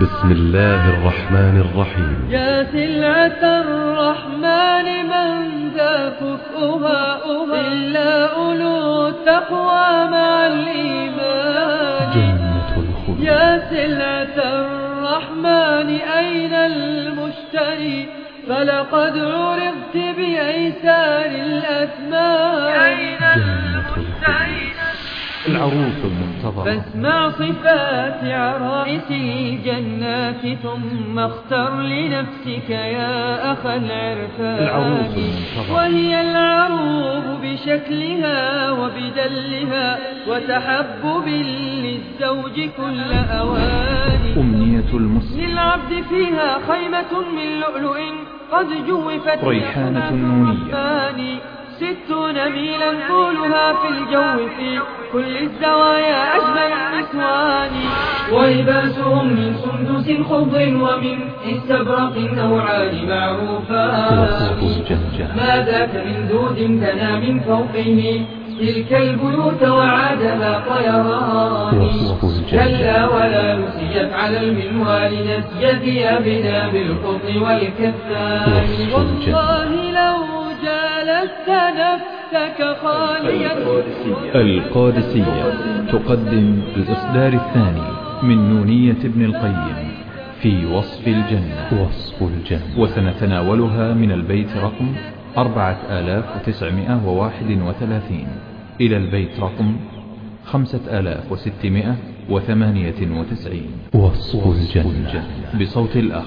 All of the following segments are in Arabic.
بسم الله الرحمن الرحيم. يا سلعة الرحمن من ذا كفؤها إلا أولو التقوى مع الإيمان. جنة الخلد. يا سلعة الرحمن أين المشتري؟ فلقد عرضت بأيسار الأثمان. أين جنة الخلد. العروس المنتظرة فاسمع صفات عرائس الجنات ثم اختر لنفسك يا أخا العرفان العروس المنتظرة. وهي العروب بشكلها وبدلها وتحبب للزوج كل أوان أمنية المسلم للعبد فيها خيمة من لؤلؤ قد جوفت ريحانة نونية. ستون ميلا طولها في الجو في كل الزوايا أجمل النسوان ولباسهم من سندس خضر ومن استبرق نوعان معروفان ما ذاك من دود دنا من فوقه. تلك البيوت وعادها طيران. كلا ولا نسيت على المنوال نسج ثيابنا بالقطن والكفان. والله لو جالست نفسك خاليا. القادسية. تقدم الإصدار الثاني من نونية ابن القيم في وصف الجنة. وصف الجنة. وسنتناولها من البيت رقم 4931 إلى البيت رقم 5698 وصف الجنة. بصوت الأخ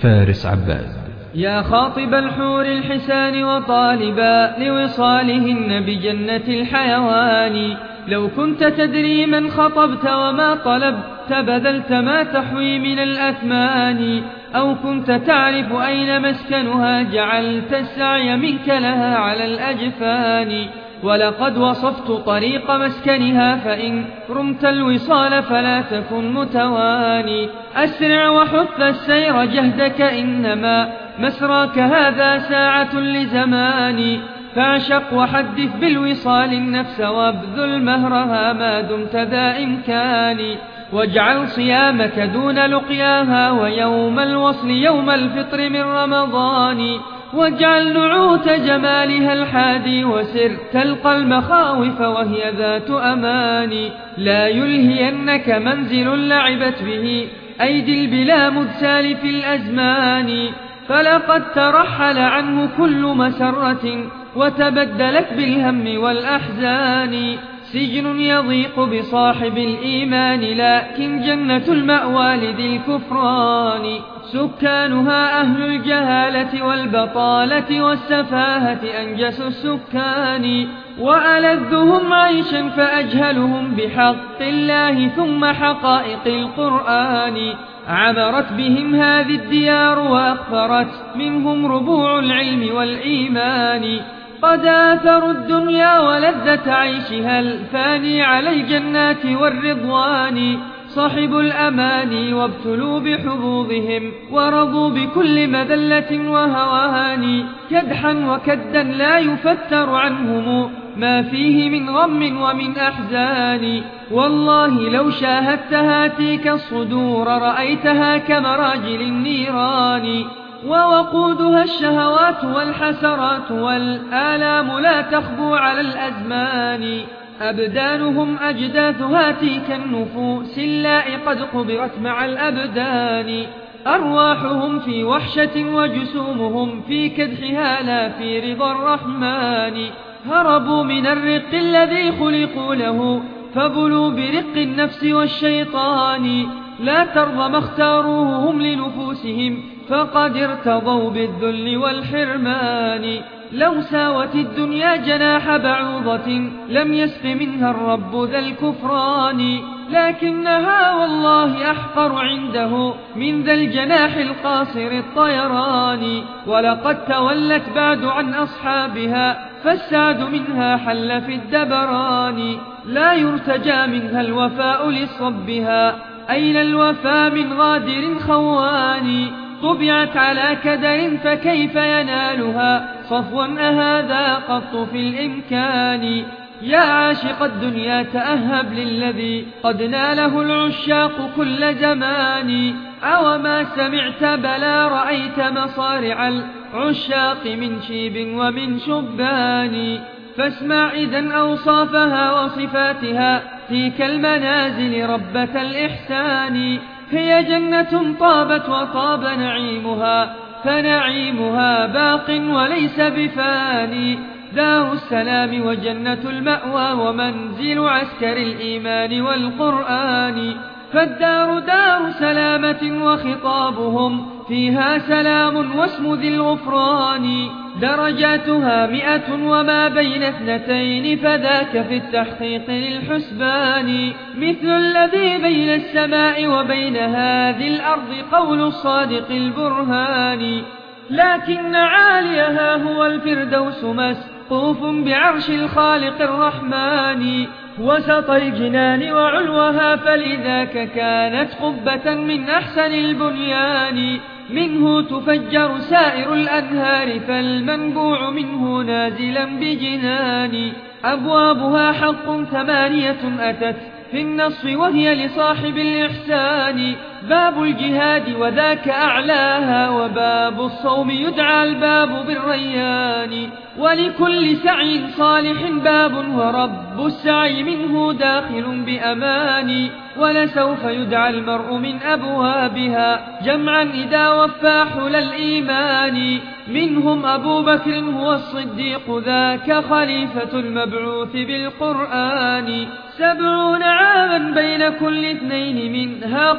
فارس عباس. يا خاطب الحور الحسان وطالبا لوصالهن بجنة الحيوان. لو كنت تدري من خطبت وما طلبت بذلت ما تحوي من الأثمان. أو كنت تعرف أين مسكنها جعلت السعي منك لها على الأجفان. ولقد وصفت طريق مسكنها فإن رمت الوصال فلا تكن متواني. أسرع وحث السير جهدك إنما مسراك هذا ساعة لزمان فاعشق وحدث بالوصال النفس وابذل مهرها ما دمت ذا إمكان واجعل صيامك دون لقياها ويوم الوصل يوم الفطر من رمضان واجعل نعوت جمالها الحادي وسر تلقى المخاوف وهي ذات أمان. لا يلهينك منزل لعبت به أيدي البلا مدسال في الأزمان. فلقد ترحل عنه كل مسرة وتبدلت بالهم والأحزان. سجن يضيق بصاحب الإيمان لكن جنة المأوى لذي الكفران. سكانها أهل الجهالة والبطالة والسفاهة أنجس السكان. وألذهم عيشا فأجهلهم بحق الله ثم حقائق القرآن. عمرت بهم هذه الديار وأقفرت منهم ربوع العلم والإيمان. قد آثروا الدنيا ولذة عيشها الفاني على الجنات والرضوان صحبوا الأماني وابتلوا بحظوظهم ورضوا بكل مذلة وهوان كدحا وكدا لا يفتر عنهم ما فيه من غم ومن أحزان والله لو شاهدت هاتيك الصدور رأيتها كمراجل النيران ووقودها الشهوات والحسرات والآلام لا تخبو على الأزمان. أبدانهم أجداث هاتيك النفوس اللاء قد قبرت مع الأبدان. أرواحهم في وحشة وجسومهم في كدحها لا في رضا الرحمن. هربوا من الرق الذي خلقوا له فبلوا برق النفس والشيطان. لا ترضى ما اختاروه هم لنفوسهم فقد ارتضوا بالذل والحرمان. لو ساوت الدنيا جناح بعوضة لم يسق منها الرب ذا الكفران. لكنها والله أحقر عنده من ذا الجناح القاصر الطيران. ولقد تولت بعد عن أصحابها فالسعد منها حل في الدبران. لا يرتجى منها الوفاء لصبها أين الوفى من غادر خوان؟ طبعت على كدر فكيف ينالها؟ صفوا أهذا قط في الإمكان. يا عاشق الدنيا تأهب للذي قد ناله العشاق كل زمان. أو ما سمعت بلا رأيت مصارع العشاق من شيب ومن شبان. فاسمع إذا أوصافها وصفاتها تلك المنازل ربة الإحسان. هي جنة طابت وطاب نعيمها فنعيمها باق وليس بفاني. دار السلام وجنة المأوى ومنزل عسكر الإيمان والقرآن. فالدار دار سلامة وخطابهم فيها سلام واسم ذي الغفران. درجاتها مئة وما بين اثنتين فذاك في التحقيق للحسبان. مثل الذي بين السماء وبين هذه الأرض قول الصادق البرهان. لكن عاليها هو الفردوس مسقوف بعرش الخالق الرحمن. وسط الجنان وعلوها فلذاك كانت قبة من أحسن البنيان. منه تفجر سائر الأنهار فالمنبوع منه نازلا بجنان. أبوابها حق ثمانية أتت في النص وهي لصاحب الإحسان. باب الجهاد وذاك أعلاها وباب الصوم يدعى الباب بالريان ولكل سعي صالح باب ورب السعي منه داخل بأمان ولسوف يدعى المرء من أبوابها جمعا إذا وفى حل الإيمان منهم أبو بكر هو الصديق ذاك خليفة المبعوث بالقرآن سبعون عاما بين كل اثنين منها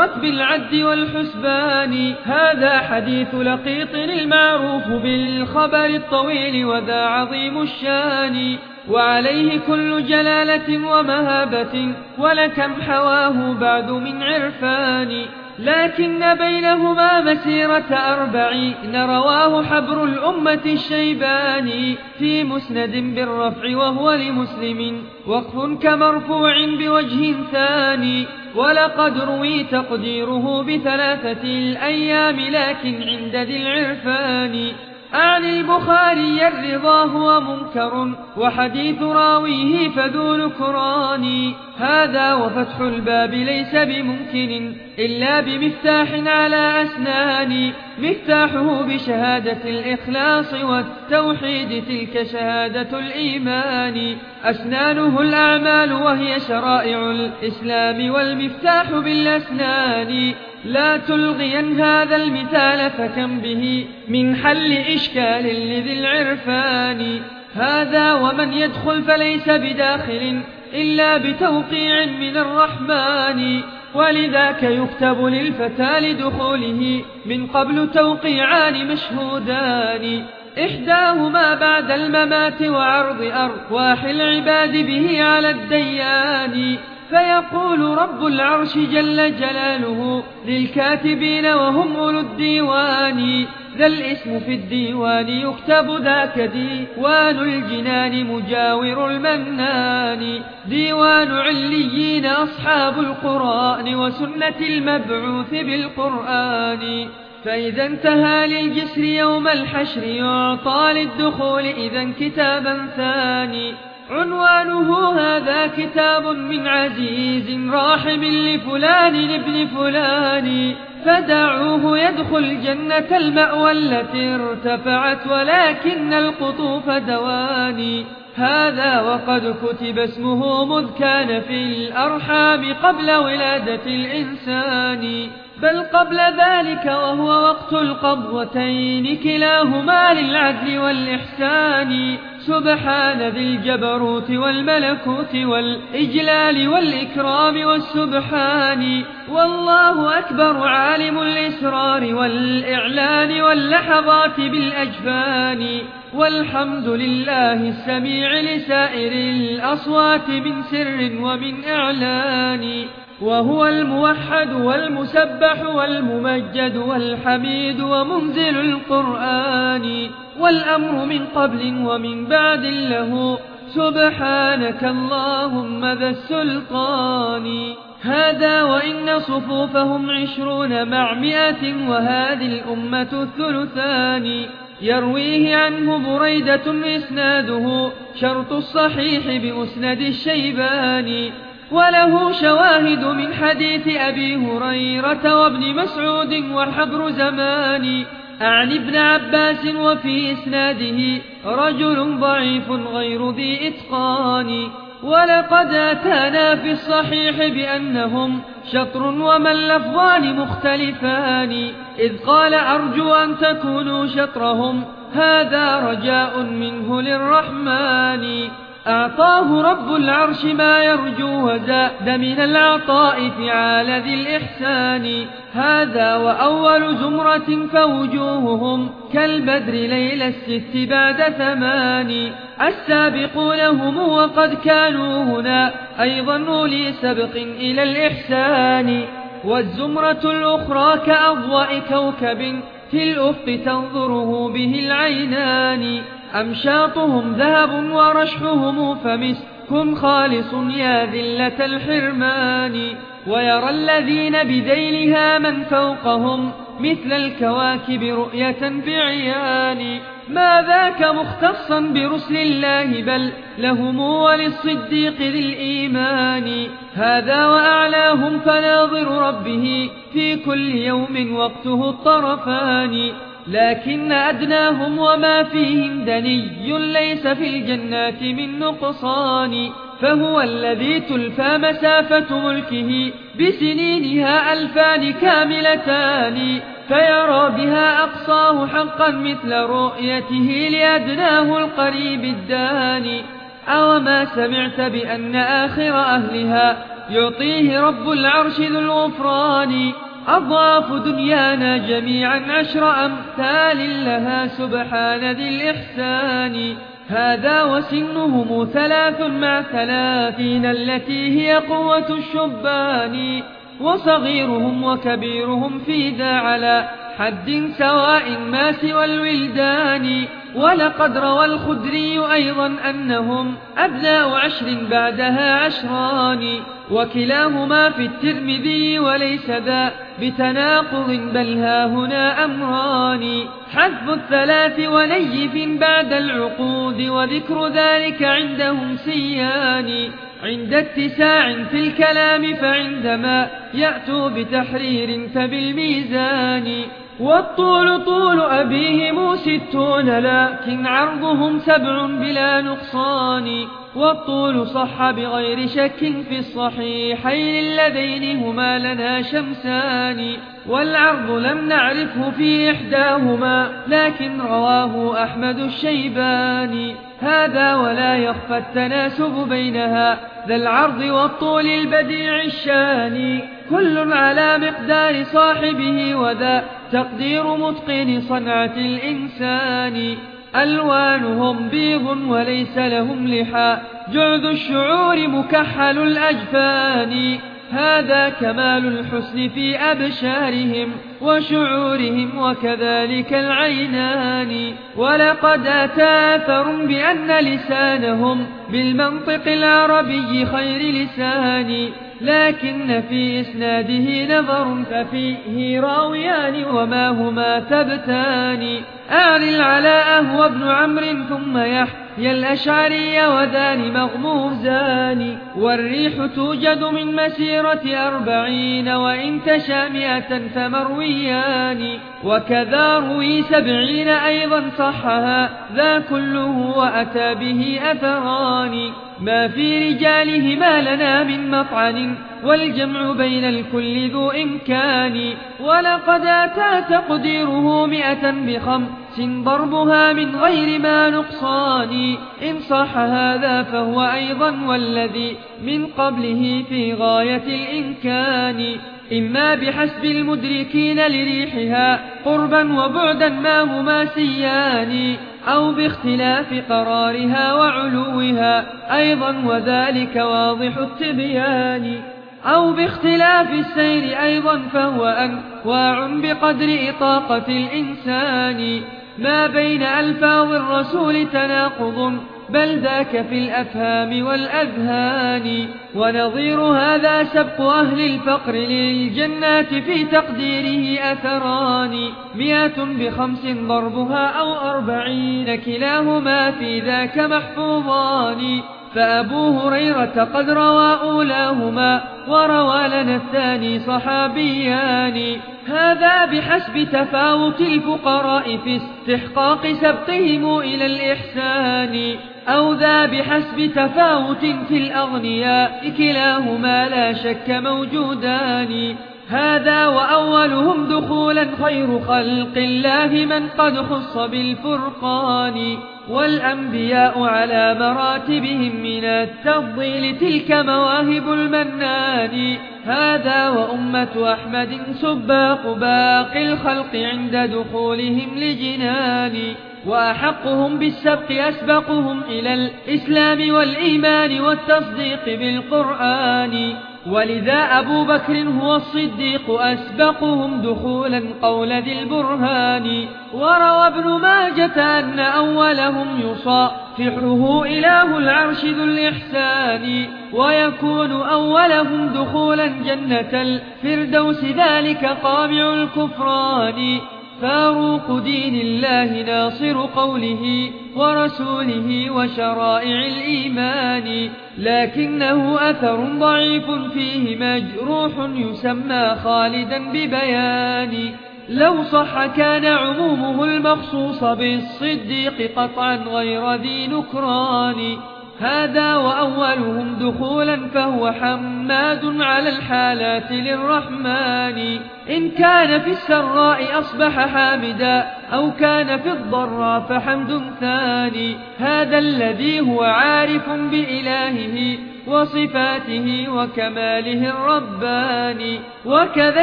قدرت بالعد والحسبان. هذا حديث لقيط المعروف بالخبر الطويل وذا عظيم الشان. وعليه كل جلالة ومهابة ولكم حواه بعد من عرفان. لكن بينهما مسيرة أربعين رواه حبر الأمة الشيباني في مسند بالرفع وهو لمسلم وقف كمرفوع بوجه ثاني ولقد روي تقديره بثلاثة الأيام لكن عند ذي العرفان. أعني البخاري الرضا هو منكر وحديث راويه فذو نكران هذا وفتح الباب ليس بممكن. إلا بمفتاح على أسنان. مفتاحه بشهادة الإخلاص والتوحيد تلك شهادة الإيمان. أسنانه الأعمال وهي شرائع الإسلام والمفتاح بالأسنان. لا تلغين هذا المثال فكم به من حل إشكال لذي العرفان. هذا ومن يدخل فليس بداخل إلا بتوقيع من الرحمن. ولذاك يكتب للفتى لدخوله من قبل توقيعان مشهودان. إحداهما بعد الممات وعرض أرواح العباد به على الديان. فيقول رب العرش جل جلاله للكاتبين وهم أولو الديوان. ذا الاسم في الديوان يكتب ذاك ديوان الجنان مجاور المنان. ديوان عليين أصحاب القرآن وسنة المبعوث بالقرآن. فإذا انتهى للجسر يوم الحشر يعطى للدخول إذا كتابا ثاني. عنوانه هذا كتاب من عزيز راحم لفلان لابن فلان. فدعوه يدخل جنة المأوى التي ارتفعت ولكن القطوف دواني. هذا وقد كتب اسمه مذ كان في الأرحام قبل ولادة الإنسان. بل قبل ذلك وهو وقت القبضتين كلاهما للعدل والإحسان. سبحان ذي الجبروت والملكوت والإجلال والإكرام والسبحان والله أكبر عالم الإسرار والإعلان واللحظات بالأجفان والحمد لله السميع لسائر الأصوات من سر ومن إعلان وهو الموحد والمسبح والممجد والحميد ومنزل القرآن والأمر من قبل ومن بعد له. سبحانك اللهم ذا السلطان. هذا وإن صفوفهم عشرون مع مئة وهذه الأمة الثلثان. يرويه عنه بريدة إسناده شرط الصحيح بمسند الشيباني وله شواهد من حديث أبي هريرة وابن مسعود وحبر زمان. أعن ابن عباس وفي إسناده رجل ضعيف غير ذي إتقان. ولقد أتانا في الصحيح بأنهم شطر وما اللفظان مختلفان. إذ قال أرجو أن تكونوا شطرهم هذا رجاء منه للرحمن. أعطاه رب العرش ما يرجو وزاد من العطاء فعال ذي الإحسان. هذا وأول زمرة فوجوههم كالبدر ليل الست بعد ثمان. السابقون هم وقد كانوا هنا أيضا أولي سبق إلى الإحسان. والزمرة الأخرى كأضواء كوكب في الأفق تنظره به العينان. أمشاطهم ذهب ورشحهم فمسك خالص يا ذلة الحرمان ويرى الذين بديلها من فوقهم مثل الكواكب رؤية بعيان ما ذاك مختصا برسل الله بل لهم وللصديق ذي الإيمان هذا وأعلاهم فناظر ربه في كل يوم وقته الطرفان لكن أدناهم وما فيهم دني ليس في الجنات من نقصان فهو الذي تلفى مسافة ملكه بسنينها ألفان كاملتان فيرى بها أقصاه حقا مثل رؤيته لأدناه القريب الداني أوما سمعت بأن آخر أهلها يعطيه رب العرش ذو الغفران أضعاف دنيانا جميعا عشر أمثال لها سبحان ذي الإحسان. هذا وسنهم ثلاث مع ثلاثين التي هي قوة الشبان. وصغيرهم وكبيرهم في ذا على حد سواء ما سوى الولدان. ولقد روى الخدري أيضا أنهم أبناء عشر بعدها عشران. وكلاهما في الترمذي وليس ذا بتناقض بل ها هنا أمران. حذف الثلاث ونيف بعد العقود وذكر ذلك عندهم سيان. عند اتساع في الكلام فعندما يأتوا بتحرير فبالميزان. والطول طول أبيهم ستون لكن عرضهم سبع بلا نقصان. والطول صح بغير شك في الصحيحين اللذين هما لنا شمسان. والعرض لم نعرفه في إحداهما لكن رواه أحمد الشيباني. هذا ولا يخفى التناسب بينها ذا العرض والطول البديع الشاني كل على مقدار صاحبه وذا تقدير متقن صنعة الإنسان. ألوانهم بيض وليس لهم لحى جعد الشعور مكحل الأجفان. هذا كمال الحسن في أبشارهم وشعورهم وكذلك العينان. ولقد أتى أثر بأن لسانهم بالمنطق العربي خير لسان لكن في إسناده نظر ففيه راويان وما هما ثبتان. أعلل على أهوى ابن عمرو ثم يحيى الأشعري وذان مغموزان. والريح توجد من مسيرة أربعين وإن تشى مئة فمرويان. وكذا روي سبعين أيضا صحها ذا كله وأتى به أثران. ما في رجالهما لنا من مطعن والجمع بين الكل ذو إمكان. ولقد أتى تقديره مئة بخمس ضربها من غير ما نقصان. إن صح هذا فهو أيضا والذي من قبله في غاية الإمكان. إما بحسب المدركين لريحها قربا وبعدا ما هما سيان أو باختلاف قرارها وعلوها أيضا وذلك واضح التبيان. أو باختلاف السير أيضا فهو أنواع بقدر إطاقة الإنسان. ما بين ألفاظ الرسول تناقض بل ذاك في الأفهام والأذهان ونظير هذا سبق أهل الفقر للجنات في تقديره أثران. مئة بخمس ضربها أو أربعين كلاهما في ذاك محفوظان. فأبو هريرة قد روى أولاهما وروى لنا الثاني صحابيان. هذا بحسب تفاوت الفقراء في استحقاق سبقهم إلى الإحسان. أو ذا بحسب تفاوت في الأغنياء كلاهما لا شك موجودان. هذا وأولهم دخولا خير خلق الله من قد خص بالفرقان. والأنبياء على مراتبهم من التفضيل تلك مواهب المنان. هذا وأمة أحمد سباق باقي الخلق عند دخولهم لجنان. وأحقهم بالسبق أسبقهم إلى الإسلام والإيمان والتصديق بالقرآن. ولذا أبو بكر هو الصديق أسبقهم دخولا قول ذي البرهان. وروى ابن ماجة أن أولهم يصافحه إله العرش ذو الإحسان. ويكون أولهم دخولا جنة الفردوس ذلك قامع الكفران. فاروق دين الله ناصر قوله ورسوله وشرائع الإيمان لكنه أثر ضعيف فيه مجروح يسمى خالدا ببيان. لو صح كان عمومه المخصوص بالصديق قطعا غير ذي نكران. هذا وأولهم دخولا فهو حماد على الحالات للرحمن. إن كان في السراء أصبح حامدا أو كان في الضراء فحمد ثاني. هذا الذي هو عارف بإلهه وصفاته وكماله الرباني. وكذا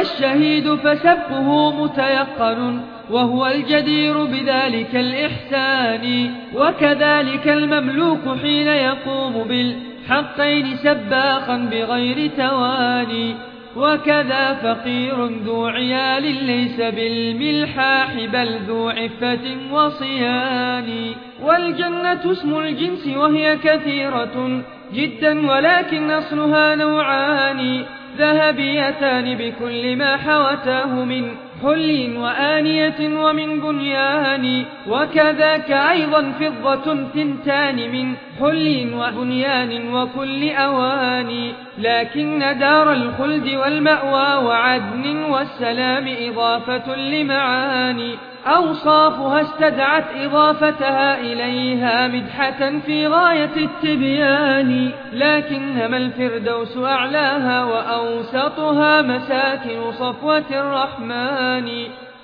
الشهيد فسبقه متيقن وهو الجدير بذلك الإحسان وكذلك المملوك حين يقوم بالحقين سباقا بغير تواني وكذا فقير ذو عيال ليس بالملحاح بل ذو عفة وصيان. والجنة اسم الجنس وهي كثيرة جدا ولكن أصلها نوعان ذهبيتان بكل ما حوتاه من حل وآنية ومن بنيان وكذاك أيضا فضة ثنتان من حل وبنيان وكل أوان. لكن دار الخلد والمأوى وعدن والسلام إضافة لمعاني. أوصافها استدعت إضافتها إليها مدحة في غاية التبيان لكنما الفردوس أعلاها وأوسطها مساكن صفوة الرحمن.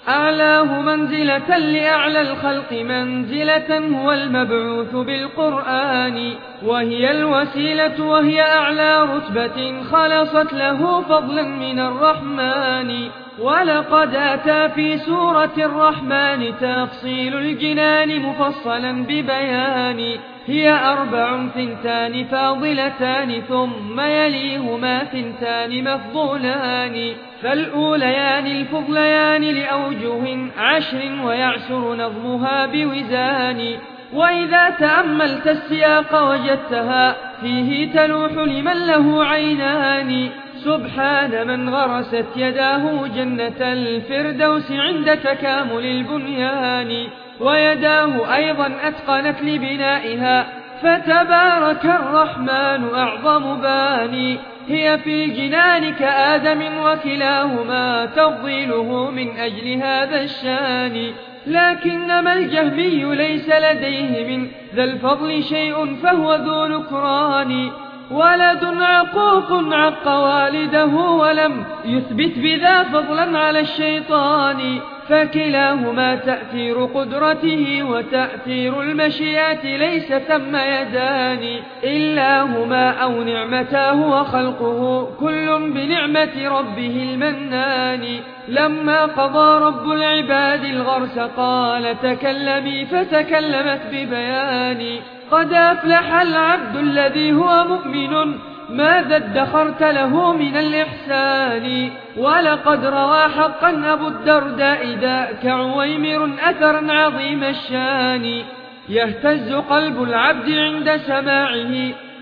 أعلاه منزلة لأعلى الخلق منزلة هو المبعوث بالقرآن. وهي الوسيلة وهي أعلى رتبة خلصت له فضلا من الرحمن. ولقد أتى في سورة الرحمن تفصيل الجنان مفصلا ببيان. هي أربع ثنتان فاضلتان ثم يليهما ثنتان مفضولان. فالأوليان الفضليان لأوجه عشر ويعسر نظمها بوزان. وإذا تأملت السياق وجدتها فيه تلوح لمن له عينان. سبحان من غرست يداه جنة الفردوس عند تكامل البنيان ويداه أيضا أتقنت لبنائها فتبارك الرحمن أعظم باني هي في الجنان كآدم وكلاهما تفضيله من أجل هذا الشان. لكنما الجهمي ليس لديه من ذا الفضل شيء فهو ذو نكران. ولد عقوق عق والده ولم يثبت بذا فضلا على الشيطان. فكلاهما تأثير قدرته وتأثير المشيئة ليس ثم يدان إلا هما أو نعمتاه وخلقه. كل بنعمة ربه المنان. لما قضى رب العباد الغرس قال تكلمي فتكلمت ببيان. قد أفلح العبد الذي هو مؤمن. ماذا ادخرت له من الإحسان؟ ولقد روى حقا أبو الدرداء ذاك عويمر أثرا عظيم الشان. يهتز قلب العبد عند سماعه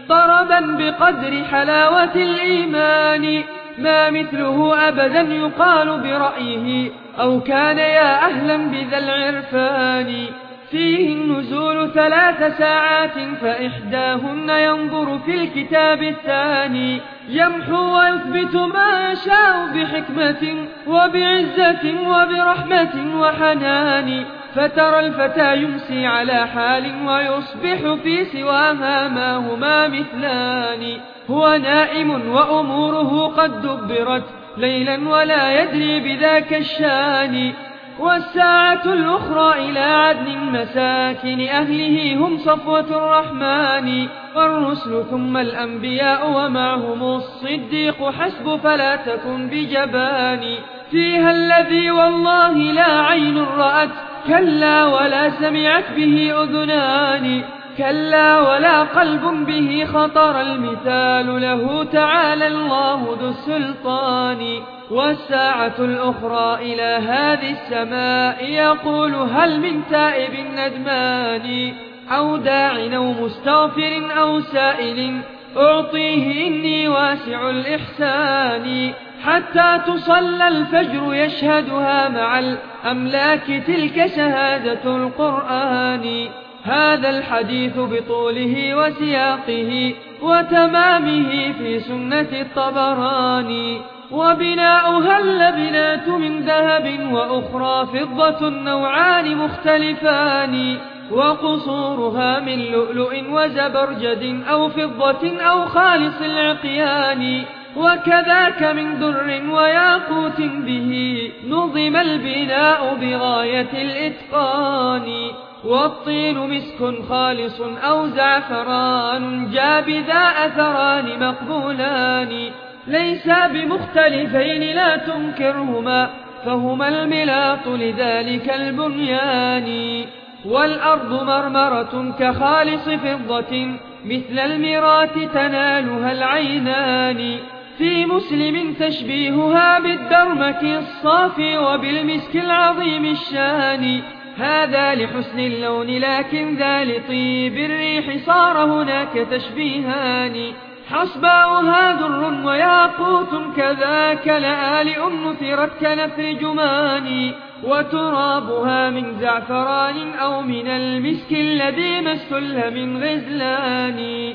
طربا بقدر حلاوة الإيمان. ما مثله أبدا يقال برأيه أو كان يا أهلا بذا العرفان. فيه النزول ثلاث ساعات فإحداهن ينظر في الكتاب الثاني يمحو ويثبت ما يشاء بحكمة وبعزة وبرحمة وحنان فترى الفتى يمسي على حال ويصبح في سواها ما هما مثلان. هو نائم وأموره قد دبرت ليلا ولا يدري بذاك الشان. والساعة الأخرى إلى عدن مساكن أهله هم صفوة الرحمن والرسل ثم الأنبياء ومعهم الصديق حسب فلا تكن بجبان. فيها الذي والله لا عين رأت كلا ولا سمعت به أذنان. كلا ولا قلب به خطر المثال له تعالى الله ذو السلطان والساعة الأخرى إلى هذه السماء يقول هل من تائب ندمان أو داع أو مستغفر أو سائل أعطيه إني واسع الإحسان حتى تصلى الفجر يشهدها مع الأملاك تلك شهادة القرآن هذا الحديث بطوله وسياقه وتمامه في سنة الطبراني. وبناؤها اللبنات من ذهب وأخرى فضة نوعان مختلفان. وقصورها من لؤلؤ وزبرجد أو فضة أو خالص العقيان. وكذاك من در وياقوت به نظم البناء بغاية الإتقان. والطين مسك خالص أو زعفران جاب ذا أثران مقبولان. ليسا بمختلفين لا تنكرهما فهما الملاط لذلك البنيان. والأرض مرمرة كخالص فضة مثل المرات تنالها العينان. في مسلم تشبيهها بالدرمك الصافي وبالمسك العظيم الشان. هذا لحسن اللون لكن ذا لطيب الريح صار هناك تشبيهان. حصباؤها در وياقوت كذاك لآلئ نثرت كنثر جمان. وترابها من زعفران أو من المسك الذي استل من غزلان.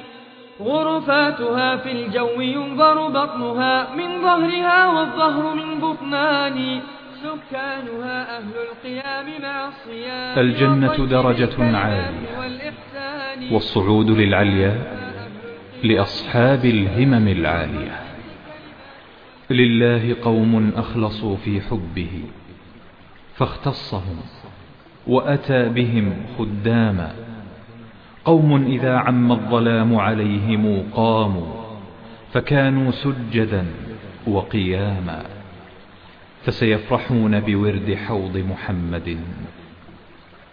غرفاتها في الجو ينظر بطنها من ظهرها والظهر من بطنان. سكانها أهل القيام مع الصيام الجنة درجة عالية. والصعود للعلياء لأصحاب الهمم العالية. لله قوم أخلصوا في حبه فاختصهم وأتى بهم خداما. قوم إذا عم الظلام عليهم قاموا فكانوا سجدا وقياما. فسيفرحون بورد حوض محمد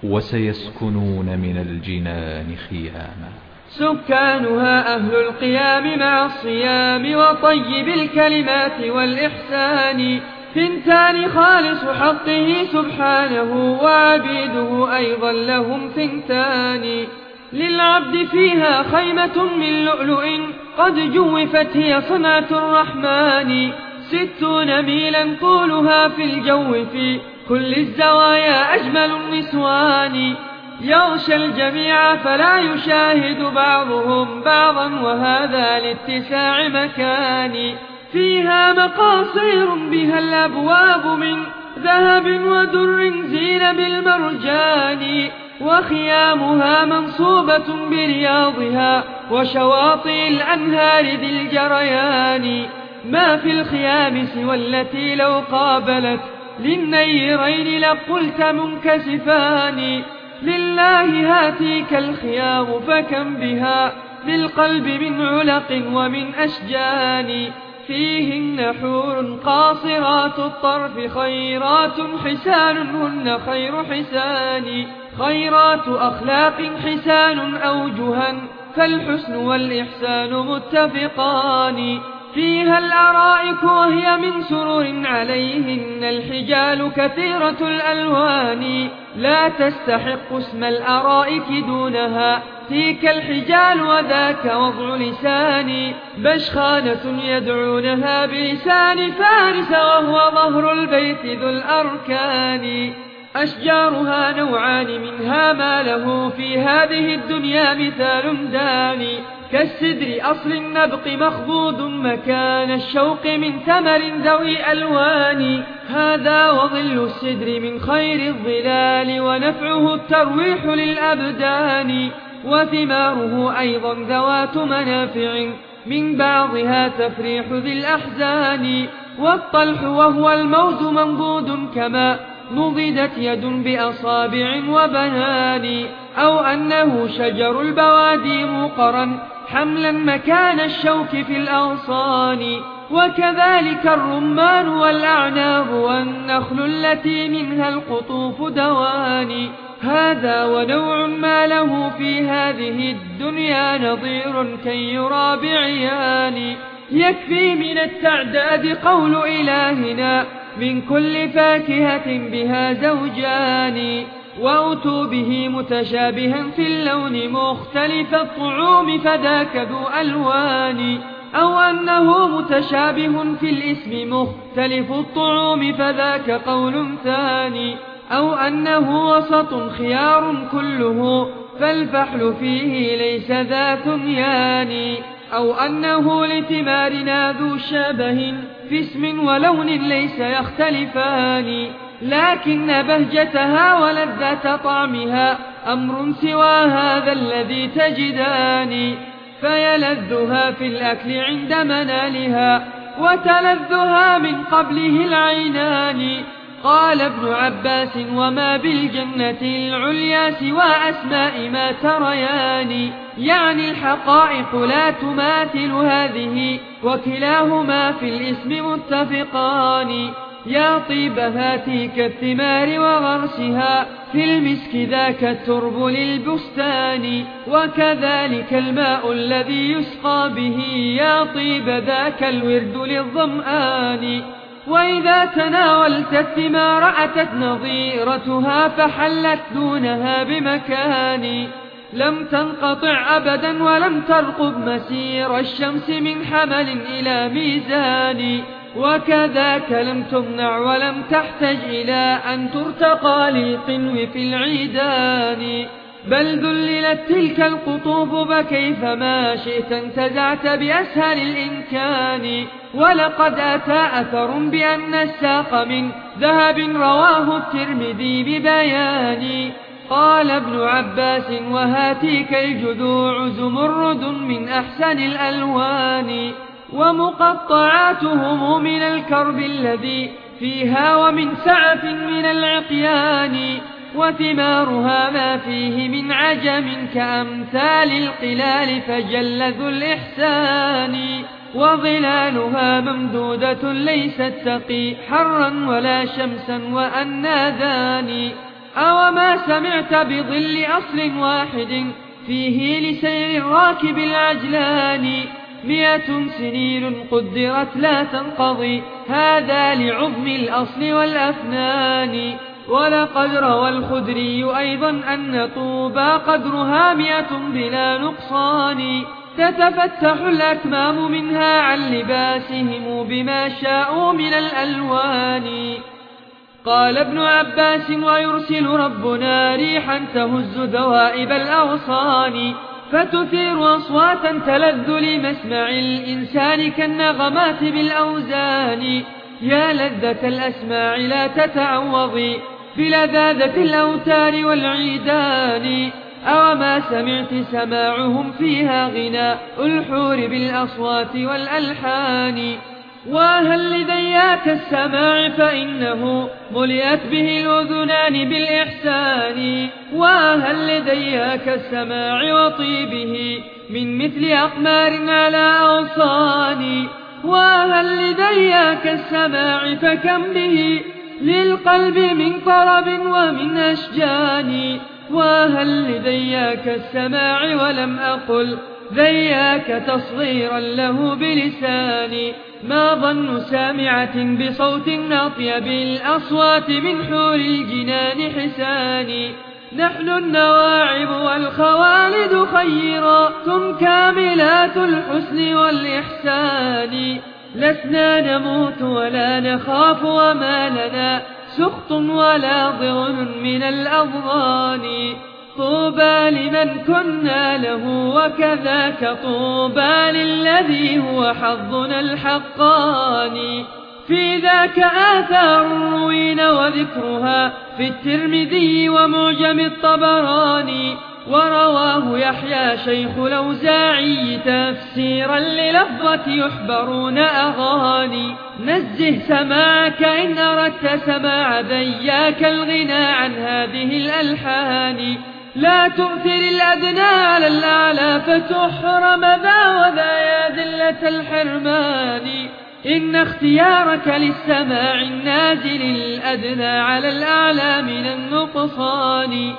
وسيسكنون من الجنان خياما. سكانها أهل القيام مع الصيام وطيب الكلمات والإحسان. ثنتان خالص حقه سبحانه وعبيده أيضا لهم ثنتان. للعبد فيها خيمة من لؤلؤ قد جوفت هي صنعة الرحمن. ستون ميلا طولها في الجو في كل الزوايا أجمل النسوان. يغشى الجميع فلا يشاهد بعضهم بعضا وهذا لاتساع مكان. فيها مقاصير بها الأبواب من ذهب ودر زين بالمرجان. وخيامها منصوبة برياضها وشواطئ الأنهار ذي الجريان. ما في الخيام سوى التي لو قابلت. للنيرين لقلت منكسفان. لله هاتيك الخيام فكم بها. للقلب من علق ومن أشجان. فيهن حور قاصرات الطرف خيرات حسان هن خير حسان. خيرات أخلاق حسان أوجها فالحسن والإحسان متفقان. فيها الأرائك وهي من سرور عليهن. الحجال كثيرة الألوان لا تستحق اسم الأرائك دونها. تلك الحجال وذاك وضع لسان بشخانة يدعونها بلسان فارس وهو ظهر البيت ذو الأركان. أشجارها نوعان منها ما له في هذه الدنيا مثال داني كالسدر أصل النبق مخضود مكان الشوق من ثمر ذوي ألوان. هذا وظل السدر من خير الظلال ونفعه الترويح للأبدان. وثماره أيضا ذوات منافع من بعضها تفريح ذي الأحزان. والطلح وهو الموز منضود كما نضدت يد بأصابع وبنان. أو أنه شجر البوادي مقرا حملا مكان الشوك في الأغصان وكذلك الرمان والأعناب والنخل التي منها القطوف دوان. هذا ونوع ما له في هذه الدنيا نظير كي يرى بعيان. يكفي من التعداد قول إلهنا من كل فاكهة بها زوجان. وأتوا به متشابها في اللون مختلف الطعوم فذاك ذو ألوان أو أنه متشابه في الاسم مختلف الطعوم فذاك قول ثاني أو أنه وسط خيار كله فالفحل فيه ليس ذا ثنيان أو أنه لثمارنا ذو شبه في اسم ولون ليس يختلفان لكن بهجتها ولذة طعمها أمر سوى هذا الذي تجدان. فيلذها في الأكل عند منالها وتلذها من قبله العينان. قال ابن عباس وما بالجنة العليا سوى أسماء ما تريان. يعني الحقائق لا تماثل هذه وكلاهما في الاسم متفقان. يا طيب هاتيك الثمار وغرسها في المسك ذاك الترب للبستان وكذلك الماء الذي يسقى به يا طيب ذاك الورد للظمآن. وإذا تناولت الثمار أتت نظيرتها فحلت دونها بمكان. لم تنقطع أبدا ولم ترقب مسير الشمس من حمل إلى ميزان. وكذاك لم تمنع ولم تحتج إلى أن ترتقى للقنو في العيدان. بل ذللت تلك القطوف فكيفما شئت انتزعت بأسهل الإمكان. ولقد أتى أثر بأن الساق من ذهب رواه الترمذي ببيان. قال ابن عباس وهاتيك الجذوع زمرد من أحسن الألوان. ومقطعاتهم من الكرب الذي فيها ومن سعف من العقيان وثمارها ما فيه من عجم كأمثال القلال فجل ذو الإحسان. وظلالها ممدودة ليست تقي حرا ولا شمسا وأناذان أوما سمعت بظل أصل واحد فيه لسير الراكب العجلان. مئة سنين قدرت لا تنقضي. هذا لعظم الأصل والأفنان. ولقد روى الخدري أيضا أن طوبى قدرها مئة بلا نقصان. تتفتح الأكمام منها عن لباسهم بما شاءوا من الألوان. قال ابن عباس ويرسل ربنا ريحا تهز ذوائب الأغصان. فتثير أصواتا تلذ لمسمع الإنسان كالنغمات بالأوزان. يا لذة الأسماع لا تتعوضي بلذاذة الأوتار والعيدان. أوما سمعت سماعهم فيها غناء الحور بالأصوات والألحان. وهل لذياك السماع فإنه ملئت به الأذنان بالإحسان؟ وهل لذياك السماع وطيبه من مثل أقمار على أغصان؟ وهل لذياك السماع فكم به للقلب من طرب ومن أشجان؟ وهل لذياك السماع ولم أقل ذياك تصغيرا له بلساني؟ ما ظن سامعة بصوت أطيب الأصوات من حور الجنان حساني نحن النواعب والخوالد خيرات كاملات الحسن والإحسان. لسنا نموت ولا نخاف وما لنا سخط ولا ضغن من الأضغان. طوبى لمن كنا له وكذاك طوبى للذي هو حظنا الحقاني في ذاك آثار روين وذكرها في الترمذي ومعجم الطبراني. ورواه يحيى شيخ الأوزاعي تفسيرا للفظة يحبرون أغاني. نزه سماعك إن أردت سماع ذياك الغنى عن هذه الألحان. لا تؤثر الأدنى على الأعلى فتحرم ذا وذا يا ذلة الحرمان. إن اختيارك للسماع النازل الأدنى على الأعلى من النقصان.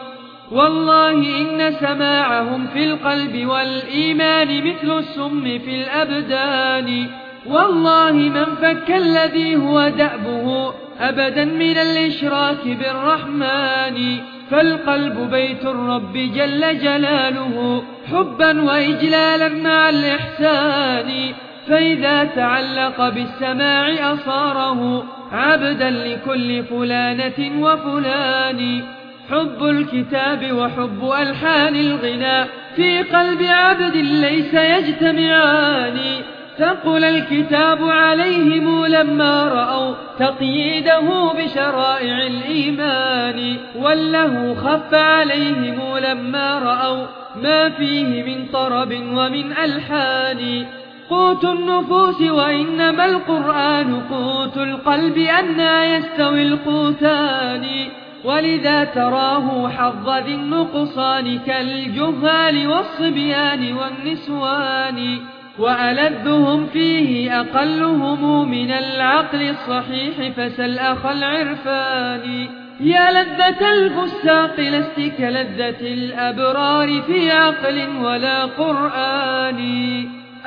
والله إن سماعهم في القلب والإيمان مثل السم في الأبدان. والله من فك الذي هو دأبه أبدا من الإشراك بالرحمن. فالقلب بيت الرب جل جلاله حبا وإجلالا مع الإحسان. فإذا تعلق بالسماع أصاره عبدا لكل فلانة وفلان. حب الكتاب وحب ألحان الغناء في قلب عبد ليس يجتمعان. ثقل الكتاب عليهم لما رأوا تقييده بشرائع الإيمان وله خف عليهم لما رأوا ما فيه من طرب ومن ألحان. قوت النفوس وإنما القرآن قوت القلب أنا يستوي القوتان. ولذا تراه حظ ذي النقصان كالجهال والصبيان والنسوان. وألذهم فيه أقلهم من العقل الصحيح فسل أخ العرفان. يا لذة الفساق لست كلذة الأبرار في عقل ولا قرآن.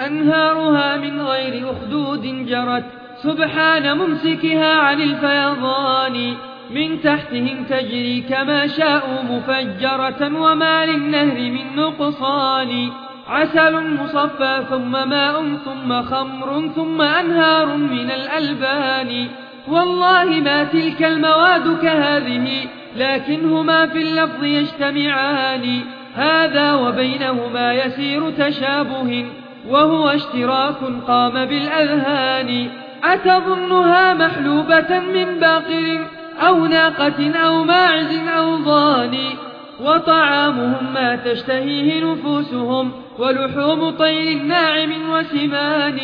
أنهارها من غير أخدود جرت سبحان ممسكها عن الفيضان. من تحتهم تجري كما شاءوا مفجرة وما للنهر من نقصان. عسل مصفى ثم ماء ثم خمر ثم أنهار من الألبان. والله ما تلك المواد كهذه لكنهما في اللفظ يجتمعان. هذا وبينهما يسير تشابه وهو اشتراك قام بالأذهان. أتظنها محلوبة من باقر أو ناقة أو ماعز أو ضان. وطعامهم ما تشتهيه نفوسهم ولحوم طير ناعم وسمان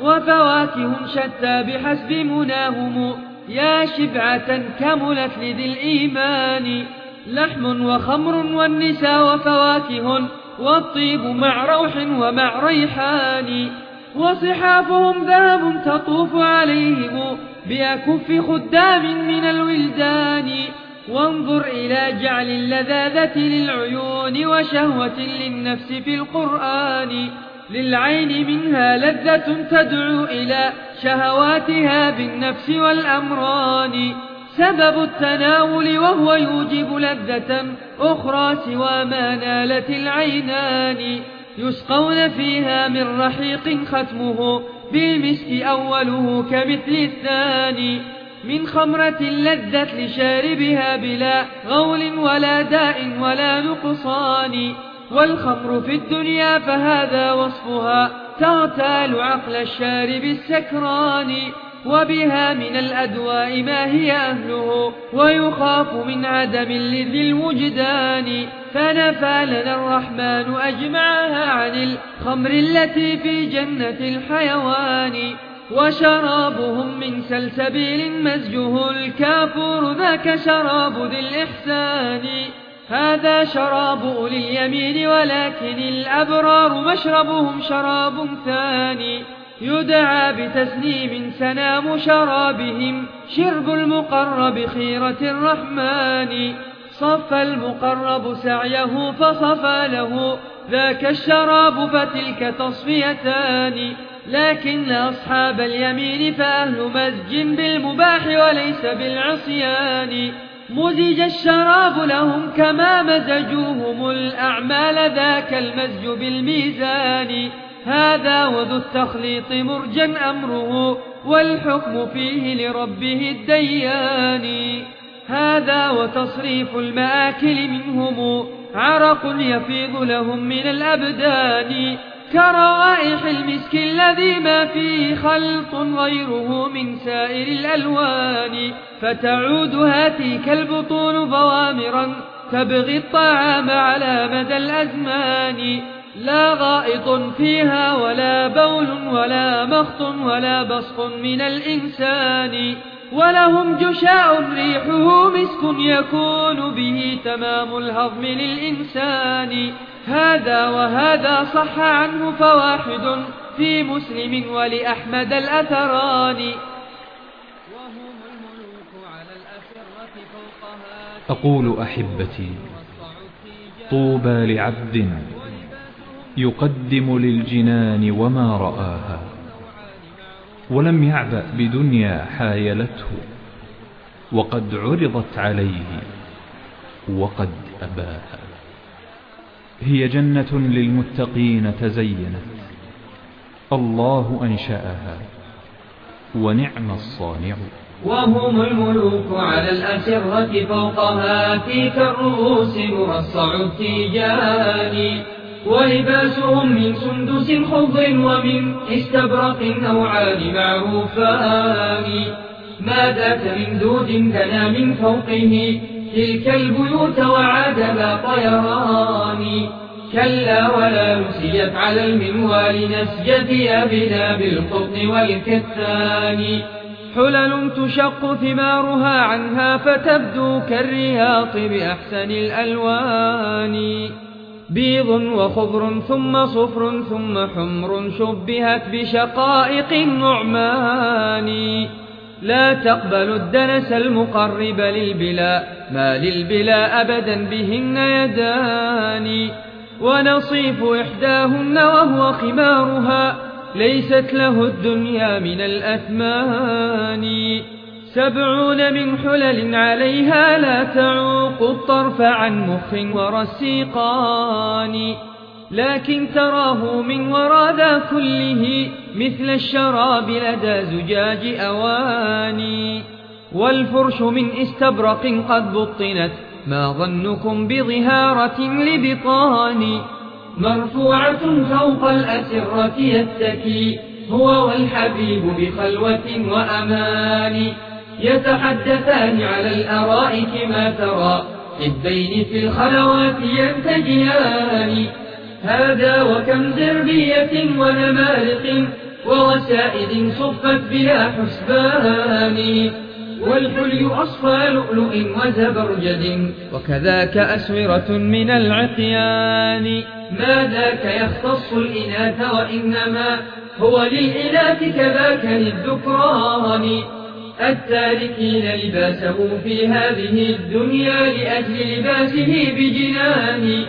وفواكه شتى بحسب مناهم. يا شبعة كملت لذي الإيمان لحم وخمر والنساء وفواكه والطيب مع روح ومع ريحان. وصحافهم ذهب تطوف عليهم بأكف خدام من الولدان. وانظر إلى جعل اللذاذة للعيون وشهوة للنفس في القرآن. للعين منها لذة تدعو إلى شهواتها بالنفس والأمران. سبب التناول وهو يوجب لذة أخرى سوى ما نالت العينان. يسقون فيها من رحيق ختمه بالمسك أوله كمثل الثاني. من خمرة لذت لشاربها بلا غول ولا داء ولا نقصان. والخمر في الدنيا فهذا وصفها تغتال عقل الشارب السكران. وبها من الأدواء ما هي أهله ويخاف من عدم لذي الوجدان. فنفى لنا الرحمن أجمعها عن الخمر التي في جنة الحيوان. وشرابهم من سلسبيل مزجه الكافور ذاك شراب ذي الإحسان. هذا شراب أولي اليمين ولكن الأبرار مشربهم شراب ثاني. يدعى بتسليم سنام شرابهم شرب المقرب خيرة الرحمن. صف المقرب سعيه فصفى له ذاك الشراب فتلك تصفيتان. لكن أصحاب اليمين فأهل مزج بالمباح وليس بالعصيان مزج الشراب لهم كما مزجوهم الأعمال ذاك المزج بالميزان هذا وذو التخليط مرجا أمره والحكم فيه لربه الديان هذا وتصريف المآكل منهم عرق يفيض لهم من الأبدان كروائح المسك الذي ما فيه خلط غيره من سائر الألوان فتعود هاتيك البطون ضوامرا تبغي الطعام على مدى الأزمان. لا غائط فيها ولا بول ولا مخط ولا بصق من الإنسان. ولهم جشاء ريحه مسك يكون به تمام الهضم للإنسان. هذا وهذا صح عنه فواحد في مسلم ولأحمد الأثران. وهم الملوك على الأسرة فوقها أقول أحبتي طوبى لعبد يقدم للجنان وما رآها ولم يعبأ بدنيا حايلته وقد عرضت عليه وقد أباها. هي جنة للمتقين تزينت. الله أنشأها. ونعم الصانع. وهم الملوك على الأسرة فوقها في كالرؤوس مرصع التيجان ولباسهم من سندس خضر ومن استبرق نوعان معروفان. ما ذاك من دود دنا من فوقه تلك البيوت وعاد لا طيران. كلا ولا نسيت على المنوال نسج ثيابنا بالقطن والكتان. حلل تشق ثمارها عنها فتبدو كالرياط بأحسن الألوان. بيض وخضر ثم صفر ثم حمر شبهت بشقائق النعمان. لا تقبل الدنس المقرب للبلاء ما للبلاء أبدا بهن يدان. ونصيف إحداهن وهو خمارها ليست له الدنيا من الأثمان. سبعون من حلل عليها لا تعوق الطرف عن مخ ورسيقان. لكن تراه من وراء ذا كله مثل الشراب لدى زجاج أواني. والفرش من استبرق قد بطنت ما ظنكم بظهارة لبطان. مرفوعة فوق الأسرة يتكي هو والحبيب بخلوة وأمان. يتحدثان على الأرائك ما ترى حبين في الخلوات ينتجيان. هذا وكم زربية ونمارق ووسائد صفت بلا حسبان. والحلي أصفى لؤلؤ وزبرجد وكذاك أسورة من العقيان. ما ذاك يختص الإناث وإنما هو للإناث كذاك للذكران. التاركين لباسه في هذه الدنيا لأجل لباسه بجنان.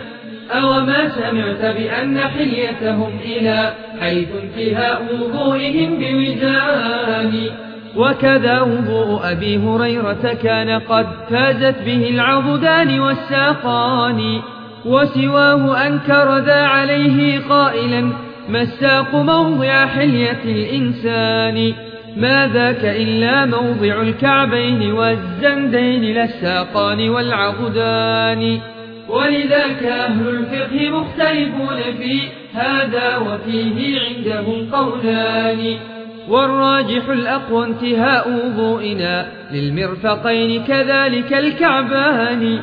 أوما سمعت بأن حليتهم إلى حيث انتهاء وضوئهم بوزان وكذا وضوء أبي هريرة كان قد فازت به العضدان والساقان. وسواه أنكر ذا عليه قائلا ما الساق موضع حلية الإنسان؟ ما ذاك إلا موضع الكعبين والزندين للساقان والعضدان. ولذاك أهل الفقه مختلفون في هذا وفيه عندهم قولان. والراجح الأقوى انتهاء وضوئنا للمرفقين كذلك الكعبان.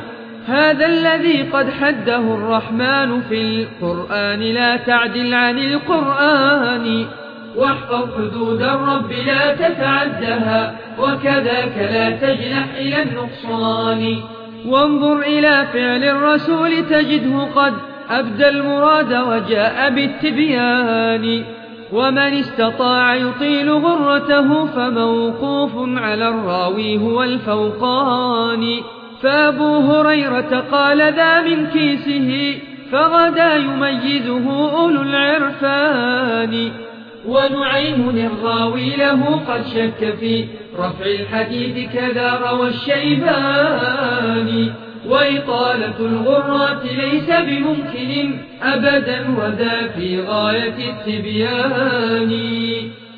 هذا الذي قد حده الرحمن في القرآن لا تعدل عن القرآن. واحفظ حدود الرب لا تتعدها وكذاك لا تجنح إلى النقصان. وانظر إلى فعل الرسول تجده قد أبدى المراد وجاء بالتبيان. ومن استطاع يطيل غرته فموقوف على الراوي هو الفوقان. فأبو هريرة قال ذا من كيسه فغدا يميزه أولو العرفان. ونعيم الراوي له قد شك في رفع الحديث كذا روى الشيباني وإطالة الغرات ليس بممكن أبدا وذا في غاية التبيان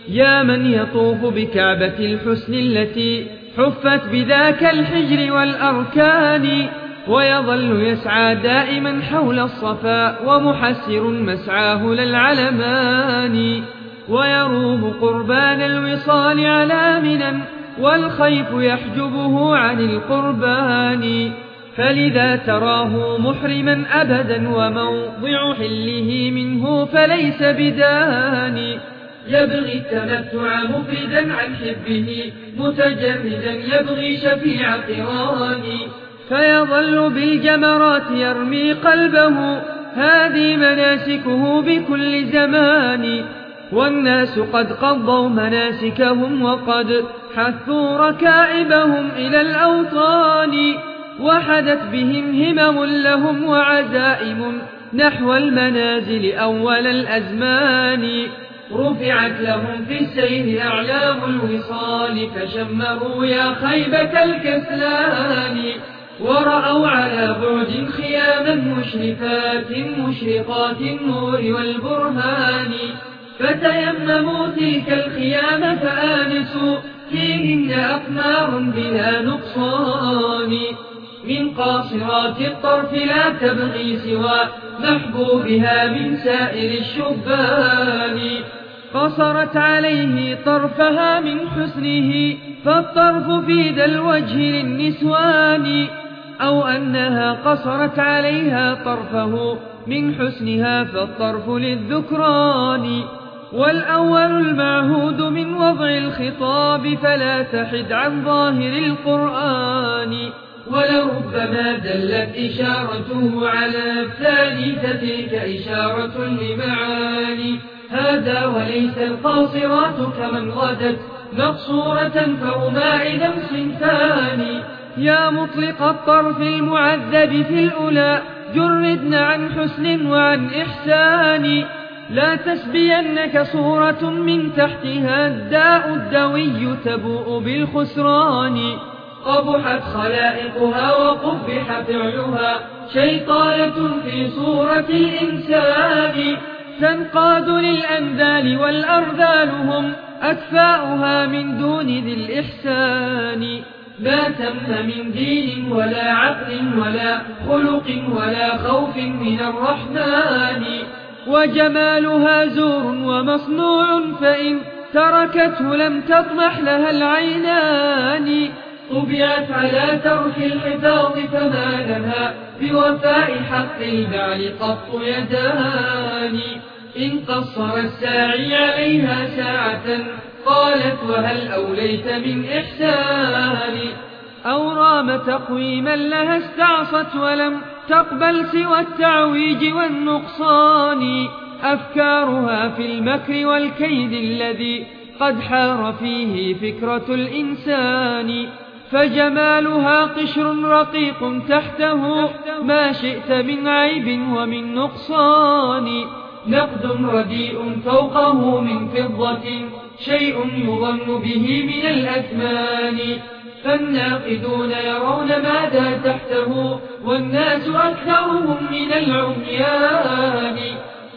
يا من يطوف بكعبة الحسن التي حفت بذاك الحجر والأركان ويظل يسعى دائما حول الصفا ومحسر مسعاه للعلمان. ويروم قربان الوصال على منا والخيف يحجبه عن القربان. فلذا تراه محرما أبدا وموضع حله منه فليس بداني يبغي التمتع مفردا عن حبه متجردا يبغي شفيع قراني فيظل بالجمرات يرمي قلبه هذه مناسكه بكل زمان. والناس قد قضوا مناسكهم وقد حثوا ركائبهم إلى الأوطان وحدت بهم همم لهم وعزائم نحو المنازل أول الأزمان. رفعت لهم في السير أعلام الوصال فشمروا يا خيبة الكسلان. ورأوا على بعد خياما مشرفات مشرقات النور والبرهان. فتيمموا تلك الخيام فآنسوا فيهن أقمار بلا نقصان. من قاصرات الطرف لا تبغي سوى محبوبها من سائر الشبان. قصرت عليه طرفها من حسنه فالطرف في ذا الوجه للنسوان. أو أنها قصرت عليها طرفه من حسنها فالطرف للذكران. والأول المعهود من وضع الخطاب فلا تحد عن ظاهر القرآن. ولربما دلت إشارته على الثاني فتلك إشارة لمعاني. هذا وليس القاصرات كمن غدت مقصورة فهما إذا صنفان. يا مطلق الطرف المعذب في الأولى جردن عن حسن وعن إحسان. لا تسبينك صورة من تحتها الداء الدوي تبوء بالخسران. قبحت خلائقها وقبح فعلها شيطانة في صورة الإنسان. تنقاد للأنذال والأرذال هم أكفاؤها من دون ذي الإحسان. ما تم من دين ولا عقل ولا خلق ولا خوف من الرحمن. وجمالها زور ومصنوع فإن تركته لم تطمح لها العينان. طبعت على ترك الحفاظ فما لها بوفاء حق البعل قط يدان. إن قصر الساعي عليها ساعة قالت وهل أوليت من إحسان؟ أو رام تقويما لها استعصت ولم تقبل سوى التعويج والنقصان. أفكارها في المكر والكيد الذي قد حار فيه فكرة الإنسان. فجمالها قشر رقيق تحته ما شئت من عيب ومن نقصان. نقد رديء فوقه من فضة شيء يظن به من الأثمان. فالناقدون يرون ماذا تحته والناس أكثرهم من العميان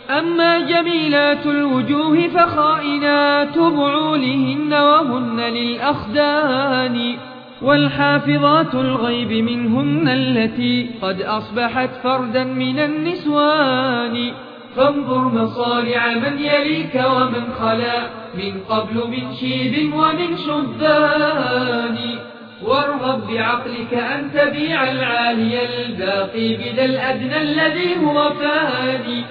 أما جميلات الوجوه فخائنات بعولهن وهن للأخدان والحافظات الغيب منهن التي قد أصبحت فردا من النسوان. فانظر مصارع من يليك ومن خلا من قبل من شيب ومن شبان. وارغب بعقلك أن تبيع العالي الباقي بذا الأدنى الذي هو فاني.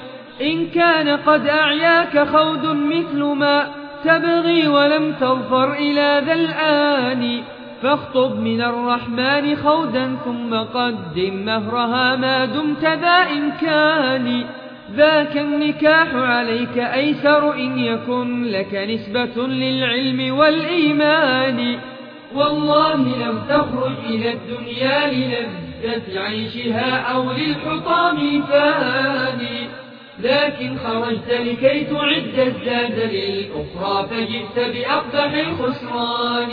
إن كان قد أعياك خوض مثل ما تبغي ولم تظفر إلى ذا الآن. فاخطب من الرحمن خودا ثم قدم مهرها ما دمت ذا إمكان. ذاك النكاح عليك أيسر إن يكن لك نسبة للعلم والإيمان. والله لم تخرج إلى الدنيا للذ للذة عيشها أو للحطام فاني لكن خرجت لكي تعد الزاد للأخرى فجئت بأقبح الخسران.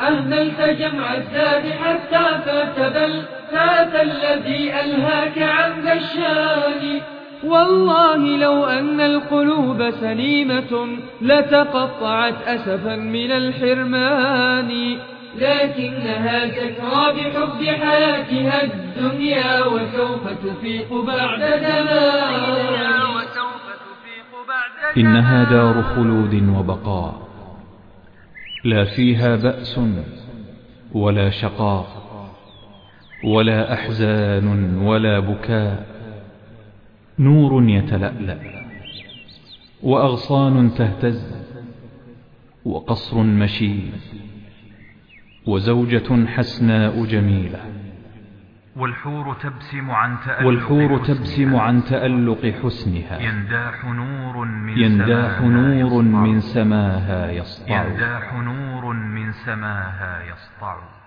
أهملت جمع الزاد حتى فات بل فات الذي ألهاك عن ذا الشان. والله لو أن القلوب سليمة لتقطعت أسفا من الحرمان. لكنها تكرى بحب حياتها الدنيا وسوف تفيق بعد زمان. إنها دار خلود وبقاء. لا فيها بأس ولا شقاء ولا أحزان ولا بكاء. نور يتلألأ وأغصان تهتز وقصر مشيد وزوجة حسناء جميلة والحور تبسم عن تألق والحور حسنها. تبسم عن تألق حسنها ينداح نور من ينداح سماها نور. من سماها يسطع ينداح نور من سماها يسطع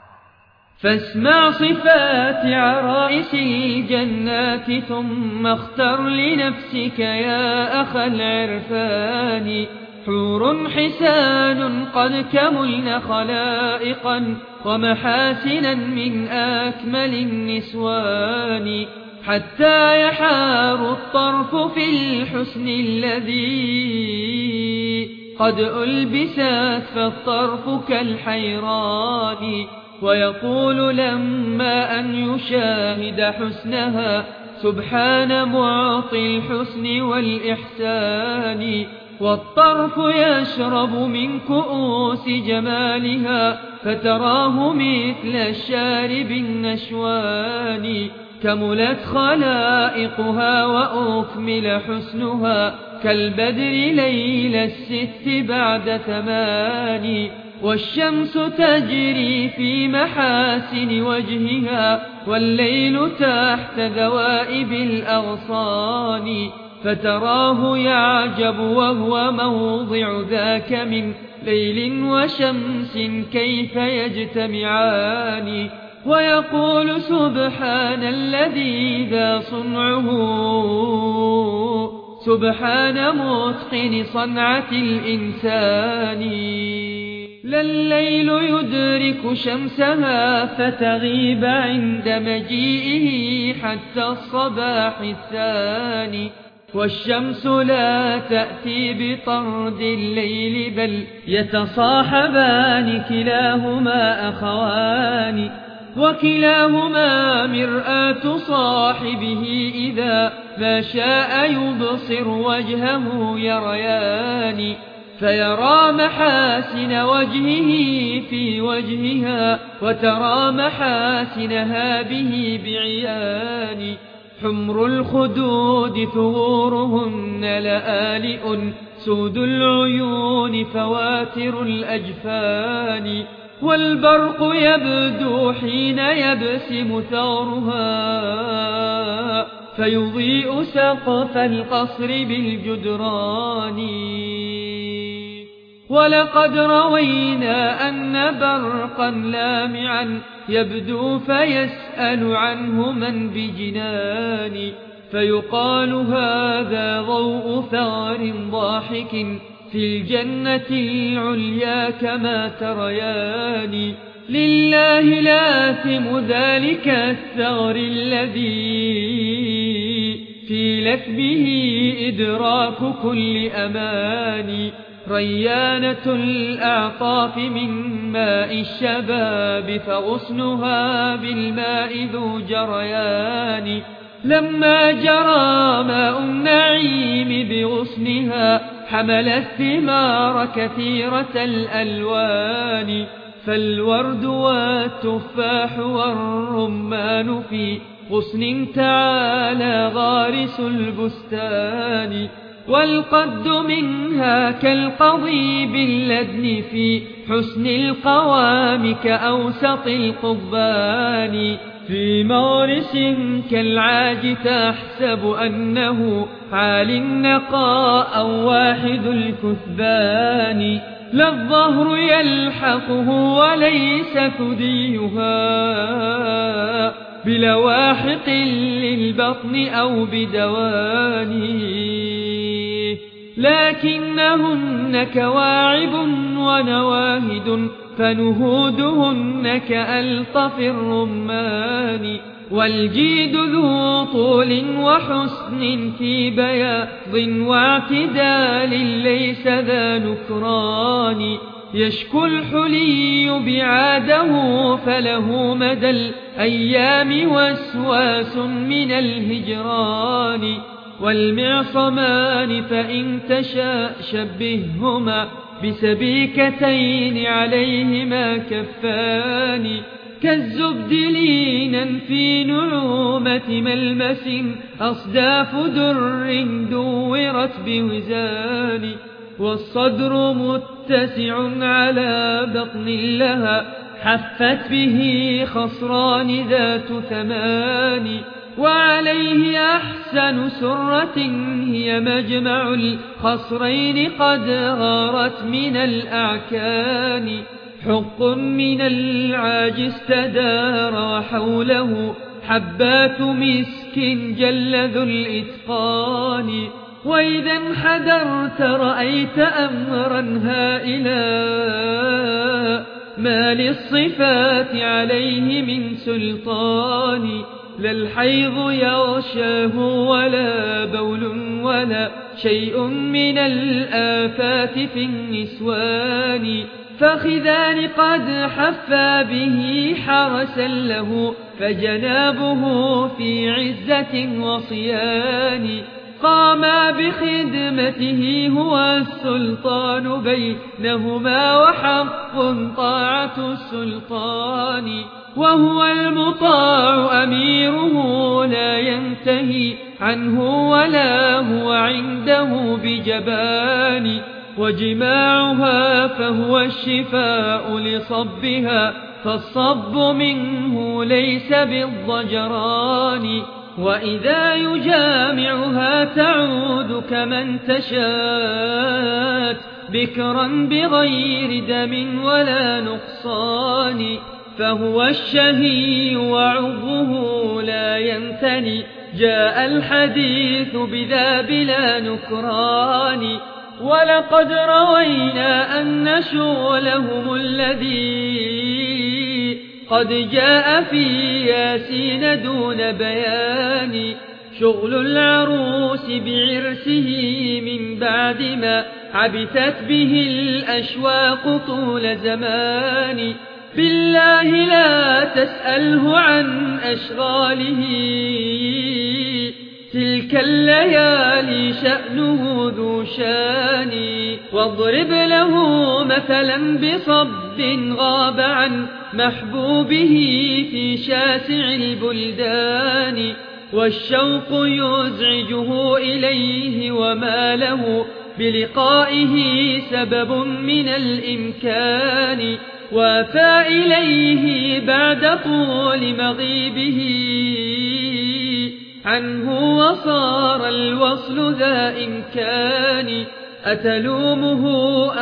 فاسمع صفات عرائس الجنات ثم اختر لنفسك يا أخ العرفان. حور حسان قد كملن خلائقا ومحاسنا من أكمل النسوان. حتى يحار الطرف في الحسن الذي قد ألبست فالطرف كالحيران. ويقول لما أن يشاهد حسنها سبحان معطي الحسن والإحسان. والطرف يشرب من كؤوس جمالها فتراه مثل الشارب النشوان. كملت خلائقها وأكمل حسنها كالبدر ليل الست بعد ثمان. والشمس تجري في محاسن وجهها والليل تحت ذوائب الأغصان فتراه يعجب وهو موضع ذاك من ليل وشمس كيف يجتمعان. ويقول سبحان الذي ذا صنعه سبحان متقن صنعة الإنسان. لا الليل يدرك شمسها فتغيب عند مجيئه حتى الصباح الثاني. والشمس لا تأتي بطرد الليل بل يتصاحبان كلاهما أخوان. وكلاهما مرآة صاحبه إذا ما شاء يبصر وجهه يريان. فيرى محاسن وجهه في وجهها وترى محاسنها به بعيان. حمر الخدود ثغورهن لآلئ سود العيون فواتر الأجفان. والبرق يبدو حين يبسم ثغرها. فيضيء سقف القصر بالجدران. ولقد روينا أن برقا لامعا يبدو فيسأل عنه من بجنان. فيقال هذا ضوء ثغر ضاحك في الجنة العليا كما تريان. لله لاثم ذلك الثغر الذي في لثبه إدراك كل أمان ريانة الأعطاف من ماء الشباب فغصنها بالماء ذو جريان لما جرى ماء النعيم بغصنها حمل الثمار كثيرة الألوان فالورد والتفاح والرمان في غصن تعالى غارس البستان والقد منها كالقضيب اللدن في حسن القوام كأوسط القضبان. في مغرس كالعاج تحسب أنه عالي النقاء أو واحد الكثبان. لا الظهر يلحقه وليس ثديها. بلواحق للبطن أو بدواني لكنهن كواعب ونواهد فنهودهن كألطف الرمان. والجيد ذو طول وحسن في بياض واعتدال ليس ذا نكران. يشكو الحلي بعاده فله مدى الأيام وسواس من الهجران. والمعصمان فإن تشاء شبههما بسبيكتين عليهما كفان. كالزبد لينا في نعومة ملمس أصداف در دورت بوزان والصدر متسع على بطن لها حفت به خصران ذات ثمان. وعليه أحسن سرة هي مجمع الخصرين قد غارت من الأعكان. حق من العاج استدار وحوله حبات مسك جل ذو الإتقان. وإذا انحدرت رأيت أمرا هائلا. ما للصفات عليه من سلطان. لا الحيض يغشاه ولا بول ولا شيء من الآفات في النسوان. فخذان قد حفى به حرسا له فجنابه في عزة وصيان. قاما بخدمته هو السلطان بينهما وحق طاعة السلطان. وهو المطاع أميره لا ينتهي عنه ولا هو عنده بجبان. وجماعها فهو الشفاء لصبها فالصب منه ليس بالضجران. وإذا يجامعها تعود كمن تشات بكرا بغير دم ولا نقصان. فهو الشهي وعظه لا ينتني جاء الحديث بذا بلا نكران. ولقد روينا أن شغلهم الذي قد جاء في ياسين دون بيان. شغل العروس بعرسه من بعد ما عبثت به الأشواق طول زمان. بالله لا تسأله عن أشغاله. تلك الليالي شأنه ذو شان واضرب له مثلا بصب غاب عن محبوبه في شاسع البلدان والشوق يزعجه إليه وما له بلقائه سبب من الإمكان وافى إليه بعد طول مغيبه. عنه وصار الوصل ذا إمكان. أتلومه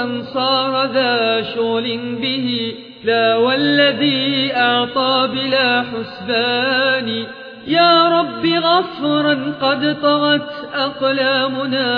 أن صار ذا شغل به؟ لا والذي أعطى بلا حسبان. يا رب غفرا قد طغت أقلامنا.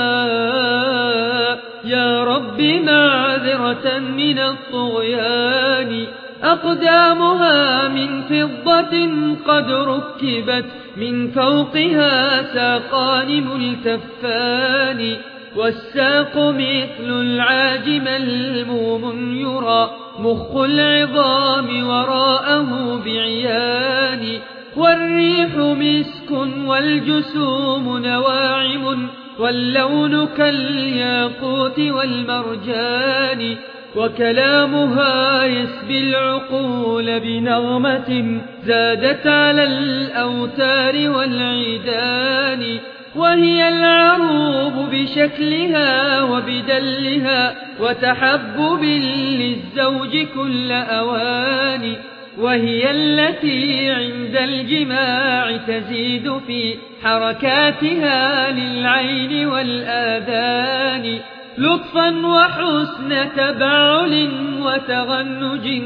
يا رب معذرة من الطغيان. أقدامها من فضة قد ركبت من فوقها ساقان ملتفان والساق مثل العاج ملموم يرى مخ العظام وراءه بعيان والريح مسك والجسوم نواعم واللون كالياقوت والمرجان. وكلامها يسبي العقول بنغمة زادت على الأوتار والعيدان وهي العروب بشكلها وبدلها وتحبب للزوج كل أوان وهي التي عند الجماع تزيد في حركاتها للعين والآذان. لطفا وحسن تبعل وتغنج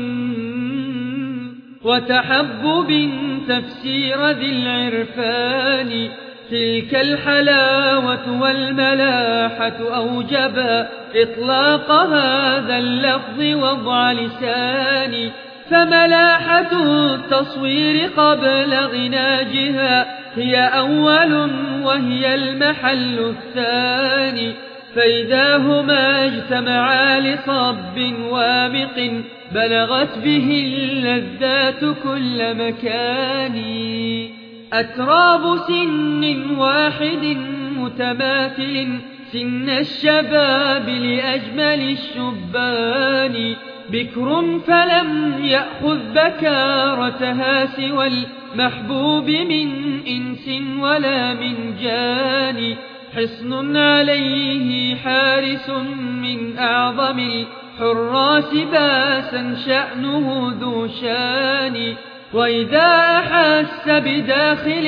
وتحبب تفسير ذي العرفان تلك الحلاوة والملاحة أوجبا إطلاق هذا اللفظ وضع لساني فملاحة التصوير قبل غناجها هي أول وهي المحل الثاني فإذا هما اجتمعا لصب وامق بلغت به اللذات كل مكان. أتراب سن واحد متماثل سن الشباب لأجمل الشبان. بكر فلم يأخذ بكارتها سوى المحبوب من إنس ولا من جان. حصن عليه حارس من أعظم الحراس باسا شأنه ذو شان. وإذا أحس بداخل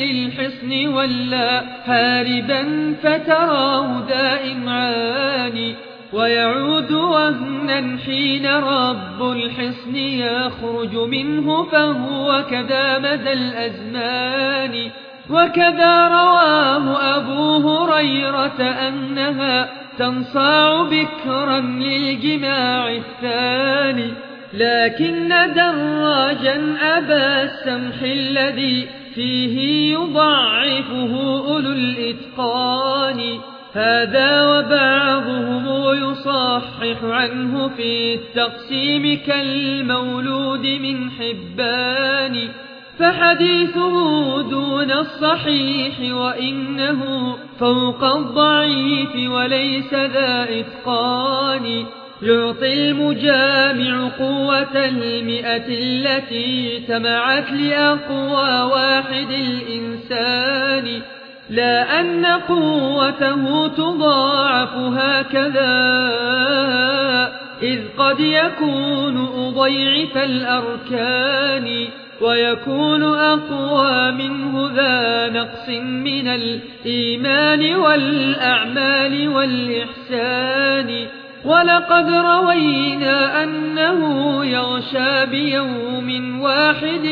للحصن ولا هاربا فتراه دائم عاني ويعود وهنا حين رب الحصن يخرج منه فهو كذا مدى الأزمان. وكذا رواه أبو هريرة أنها تنصاع بكرا للجماع الثاني لكن دراجا أبا السمح الذي فيه يضعفه أولو الإتقان. هذا وبعضهم يصحح عنه في التقسيم كالمولود من حبان. فحديثه دون الصحيح وإنه فوق الضعيف وليس ذا إتقان. يعطي المجامع قوة المئة التي تمعت لأقوى واحد الإنسان. لا أن قوته تضاعف هكذا. إذ قد يكون أضيعف الأركان. ويكون أقوى منه ذا نقص من الإيمان والأعمال والإحسان. ولقد روينا أنه يغشى بيوم واحد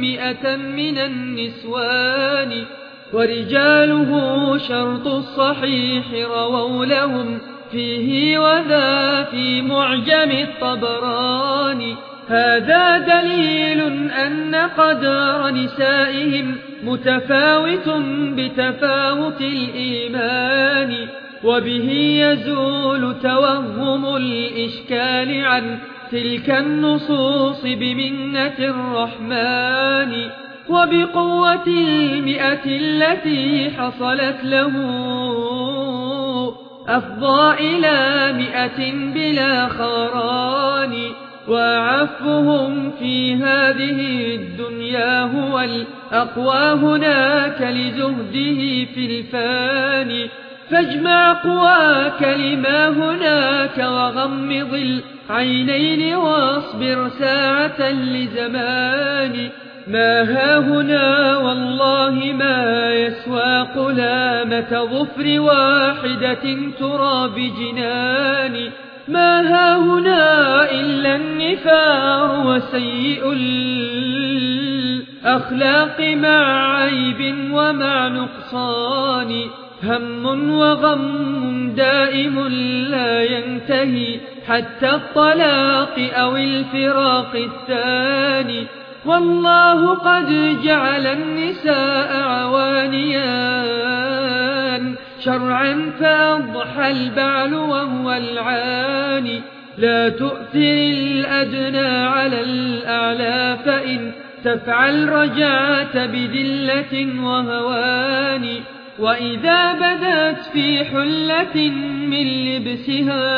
مئة من النسوان. ورجاله شرط الصحيح رووا لهم فيه وذا في معجم الطبراني هذا دليل أن قدر نسائهم متفاوت بتفاوت الإيمان وبه يزول توهم الإشكال عن تلك النصوص بمنة الرحمن وبقوة المئة التي حصلت له أفضى إلى مئة بلا خران. وعفهم في هذه الدنيا هو الأقوى هناك لزهده في الفاني فاجمع قواك لما هناك وغمض العينين واصبر ساعة لزمان. ما ها هنا والله ما يسوى قلامة ظفر واحدة ترى بجنان. ما ها هنا إلا النفار وسيء الأخلاق مع عيب ومع نقصان. هم وغم دائم لا ينتهي حتى الطلاق أو الفراق الثاني. والله قد جعل النساء عوانيان. شرعا فأضحى البعل وهو العاني. لا تؤثر الأدنى على الأعلى فإن تفعل رجعت بذلة وهوان. وإذا بدت في حلة من لبسها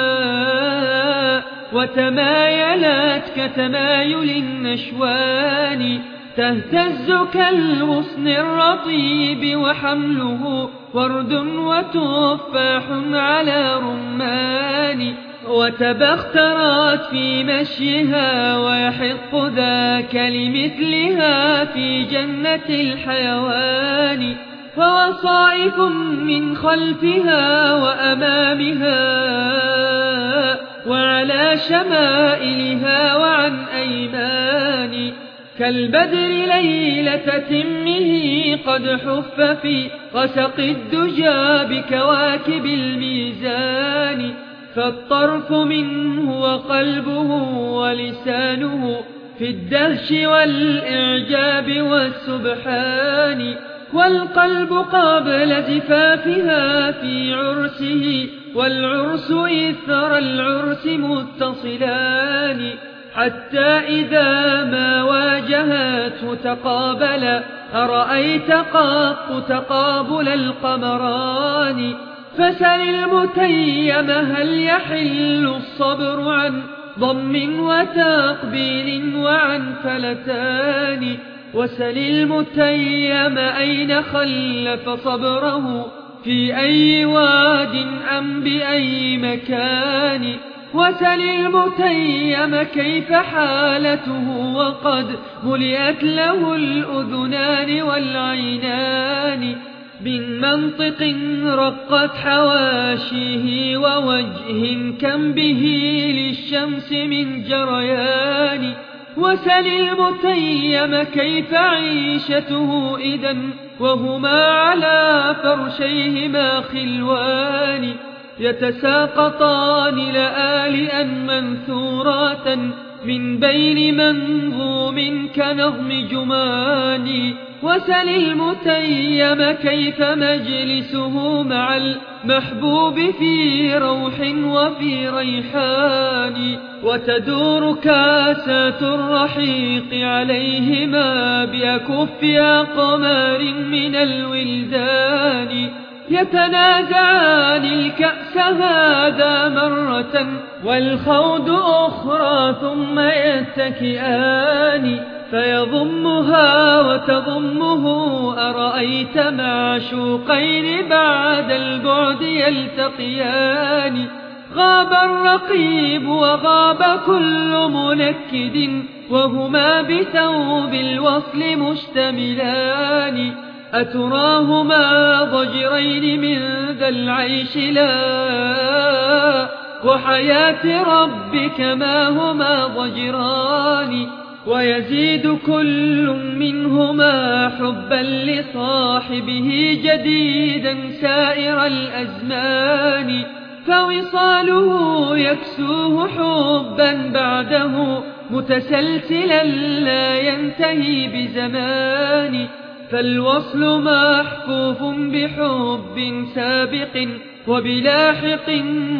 وتمايلت كتمايل النشوان تهتز كالغصن الرطيب وحمله ورد وتفاح على رمان وتبخترت في مشيها ويحق ذاك لمثلها في جنة الحيوان فوصائف من خلفها وأمامها وعلى شمائلها وعن أيمان كالبدر ليلة تمه قد حف في غسق الدجى بكواكب الميزان فالطرف منه وقلبه ولسانه في الدهش والإعجاب والسبحان والقلب قبل زفافها في عرسه والعرس إثر العرس متصلان. حتى إذا ما واجهته تقابلا أرأيت قط تقابل القمران؟ فسل المتيم هل يحل الصبر عن ضم وتقبيل وعن فلتان؟ وسل المتيم أين خلف صبره؟ في أي واد أم بأي مكان؟ وسل المتيم كيف حالته؟ وقد ملئت له الأذنان والعينان من منطق رقت حواشيه ووجه كم به للشمس من جريان وسل المتيم كيف عيشته إذا وهما على فرشيهما خلوان يتساقطان لآلئا منثورات من بين منظوم كنظم جمان وسل المتيم كيف مجلسه مع المحبوب في روح وفي ريحان وتدور كاسات الرحيق عليهما بأكف أقمار من الولدان. يتنازعان الكأس هذا مرة والخوض أخرى ثم يتكئان فيضمها وتضمه أرأيت معشوقين بعد البعد يلتقيان غاب الرقيب وغاب كل منكد وهما بثوب الوصل مشتملان أتراهما ضجرين من ذا العيش لا وحياة ربك ما هما ضجران ويزيد كل منهما حبا لصاحبه جديدا سائر الأزمان فوصاله يكسوه حبا بعده متسلسلا لا ينتهي بزمان فالوصل محفوف بحب سابق وبلاحق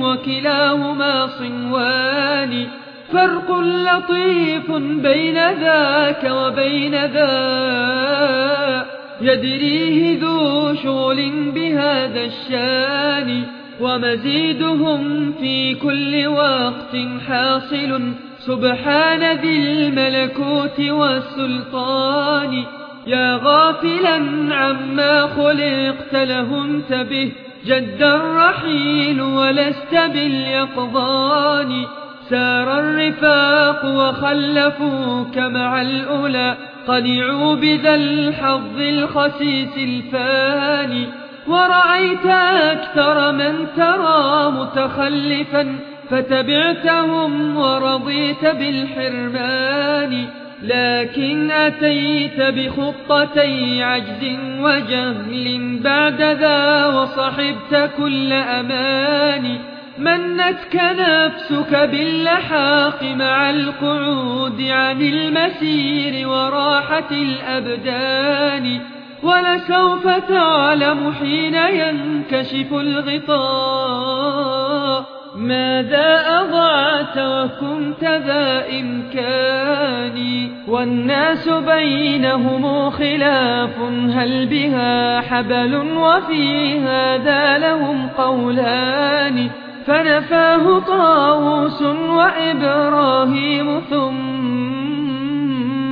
وكلاهما صنوان. فرق لطيف بين ذاك وبين ذا. يدريه ذو شغل بهذا الشان. ومزيدهم في كل وقت حاصل. سبحان ذي الملكوت والسلطان. يا غافلا عما خلقت له انتبه جد الرحيل ولست باليقظان. سار الرفاق وخلفوك مع الأولى قنعوا بذا الحظ الخسيس الفاني. ورأيت أكثر من ترى متخلفا فتبعتهم ورضيت بالحرمان. لكن أتيت بخطتي عجز وجهل بعد ذا وصحبت كل أمان منتك نفسك باللحاق مع القعود عن المسير وراحة الأبدان ولسوف تعلم حين ينكشف الغطاء ماذا أضعت وكنت ذا إمكان؟ والناس بينهم خلاف هل بها حبل وفي هذا لهم قولان؟ فنفاه طاووس وإبراهيم ثم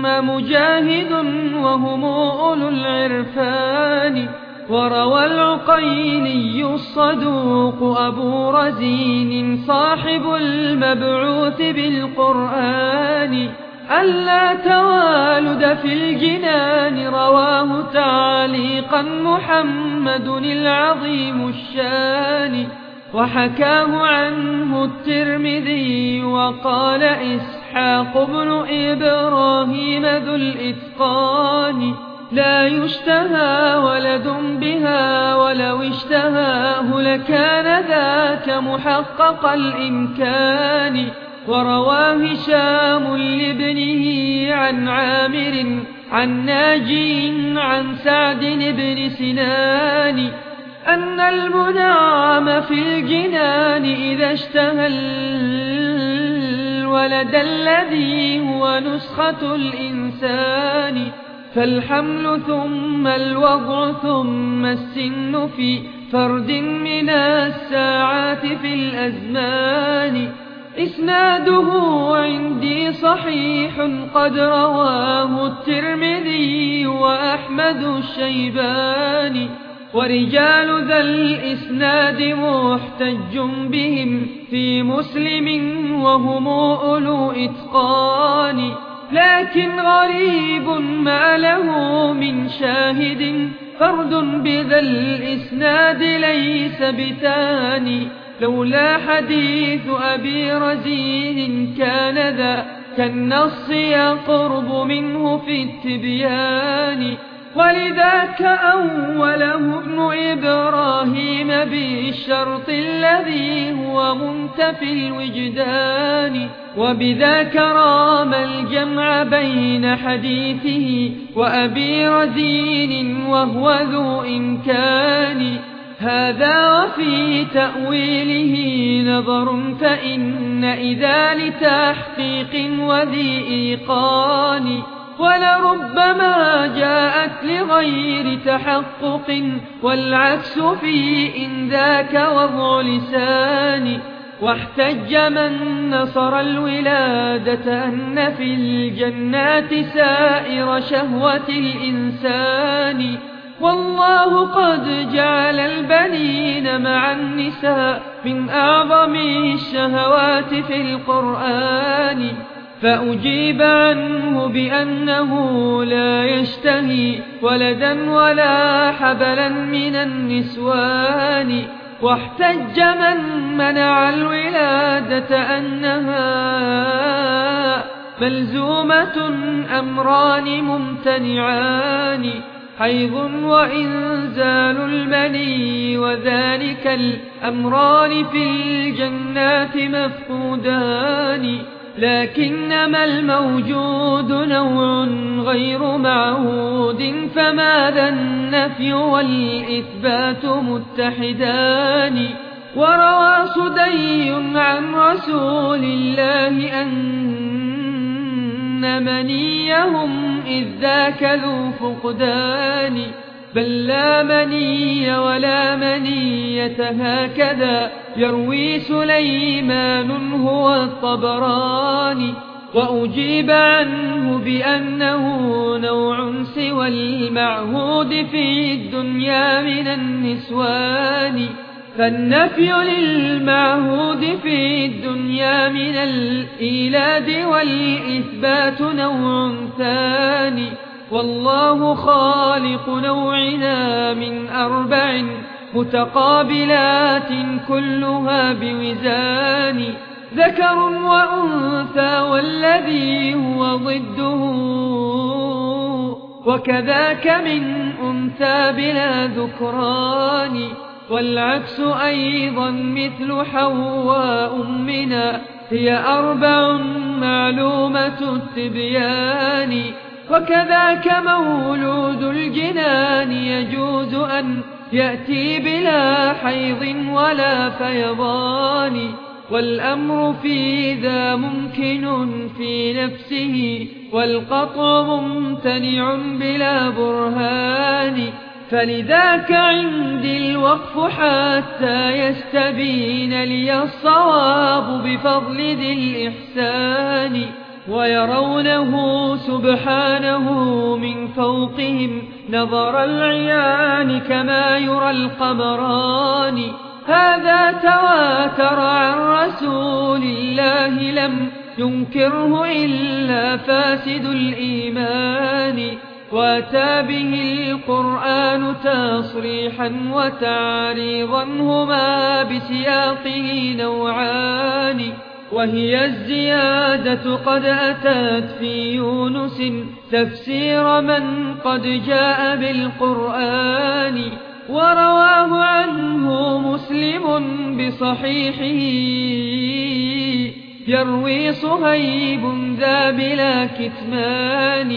مجاهد وهم أولو العرفان. وروى العقيني الصدوق أبو رزين صاحب المبعوث بالقرآن ألا توالد في الجنان رواه تعليقا محمد العظيم الشان. وحكاه عنه الترمذي وقال إسحاق بن إبراهيم ذو الإتقان. لا يشتهى ولد بها ولو اشتهاه لكان ذاك محقق الإمكان. وروى هشام لابنه عن عامر عن ناجي عن سعد بن سنان أن المنعم في الجنان إذا اشتهى الولد الذي هو نسخة الإنسان. فالحمل ثم الوضع ثم السن في فرد من الساعات في الأزمان. إسناده عندي صحيح قد رواه الترمذي وأحمد الشيباني ورجال ذا الإسناد محتج بهم في مسلم وهم أولو إتقان. لكن غريب ما له من شاهد فرد بذا الإسناد ليس بتاني. لولا حديث أبي رزين كان ذا كالنص يقرب منه في التبيان. ولذاك أوله ابن إبراهيم بالشرط الذي هو منتفي الوجدان وبذاك رام الجمع بين حديثه وأبي رزين وهو ذو إمكان. هذا وفي تأويله نظر فإن إذا لتحقيق وذي إيقان. ولربما جاءت لغير تحقق والعكس في إن ذاك وضع لسان واحتج من نصر الولادة أن في الجنات سائر شهوة الإنسان والله قد جعل البنين مع النساء من أعظم الشهوات في القرآن فأجيب عنه بأنه لا يشتهي ولدا ولا حبلا من النسوان واحتج من منع الولادة أنها ملزومة أمران ممتنعان حيض وإنزال المني وذلك الأمران في الجنات مفقودان. لكنما الموجود نوع غير معهود فماذا النفي والإثبات متحدان؟ وروى صدي عن رسول الله أن منيهم إذ ذاك ذو فقدان. بل لا مني ولا منية هكذا يروي سليمان هو الطبراني وأجيب عنه بأنه نوع سوى المعهود في الدنيا من النسوان. فالنفي للمعهود في الدنيا من الإيلاد والإثبات نوع ثاني. والله خالق نوعنا من أربع متقابلات كلها بوزان ذكر وأنثى والذي هو ضده وكذاك من أنثى بلا ذكران والعكس أيضا مثل حواء منا هي أربع معلومة التبيان. وكذاك مولود الجنان يجوز أن يأتي بلا حيض ولا فيضان والأمر في ذا ممكن في نفسه والقطع ممتنع بلا برهان. فلذاك عندي الوقف حتى يستبين لي الصواب بفضل ذي الإحسان. ويرونه سبحانه من فوقهم نظر العيان كما يرى القمران هذا تواتر عن رسول الله لم ينكره إلا فاسد الإيمان. وأتى به القرآن تصريحا وتعريضا هما بسياقه نوعان. وهي الزيادة قد أتت في يونس. تفسير من قد جاء بالقرآن ورواه عنه مسلم بصحيحه. يروي صهيب ذا بلا كتمان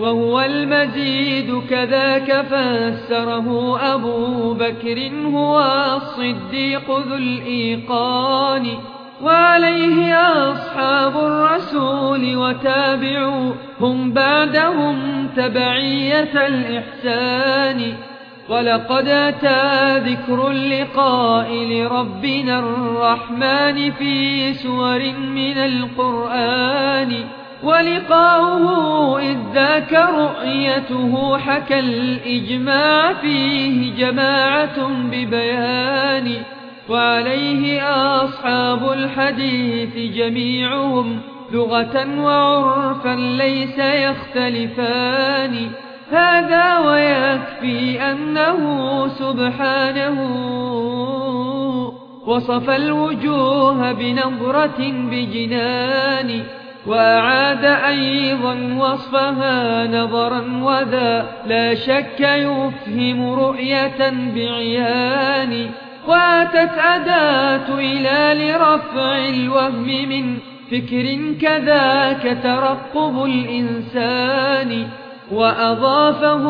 وهو المزيد كذاك فسره أبو بكر هو الصديق ذو الإيقان. وعليه أصحاب الرسول وتابعوا هم بعدهم تبعية الإحسان. ولقد أتى ذكر اللقاء لربنا الرحمن في سور من القرآن. ولقاؤه إذ ذاك رؤيته حكى الإجماع فيه جماعة ببيان. وعليه أصحاب الحديث جميعهم لغة وعرفا ليس يختلفان. هذا ويكفي أنه سبحانه وصف الوجوه بنظرة بجنان وأعاد أيضا وصفها نظرا وذا. لا شك يفهم رؤية بعيان. واتت أداة إلى لرفع الوهم من فكر كذاك ترقب الإنسان وأضافه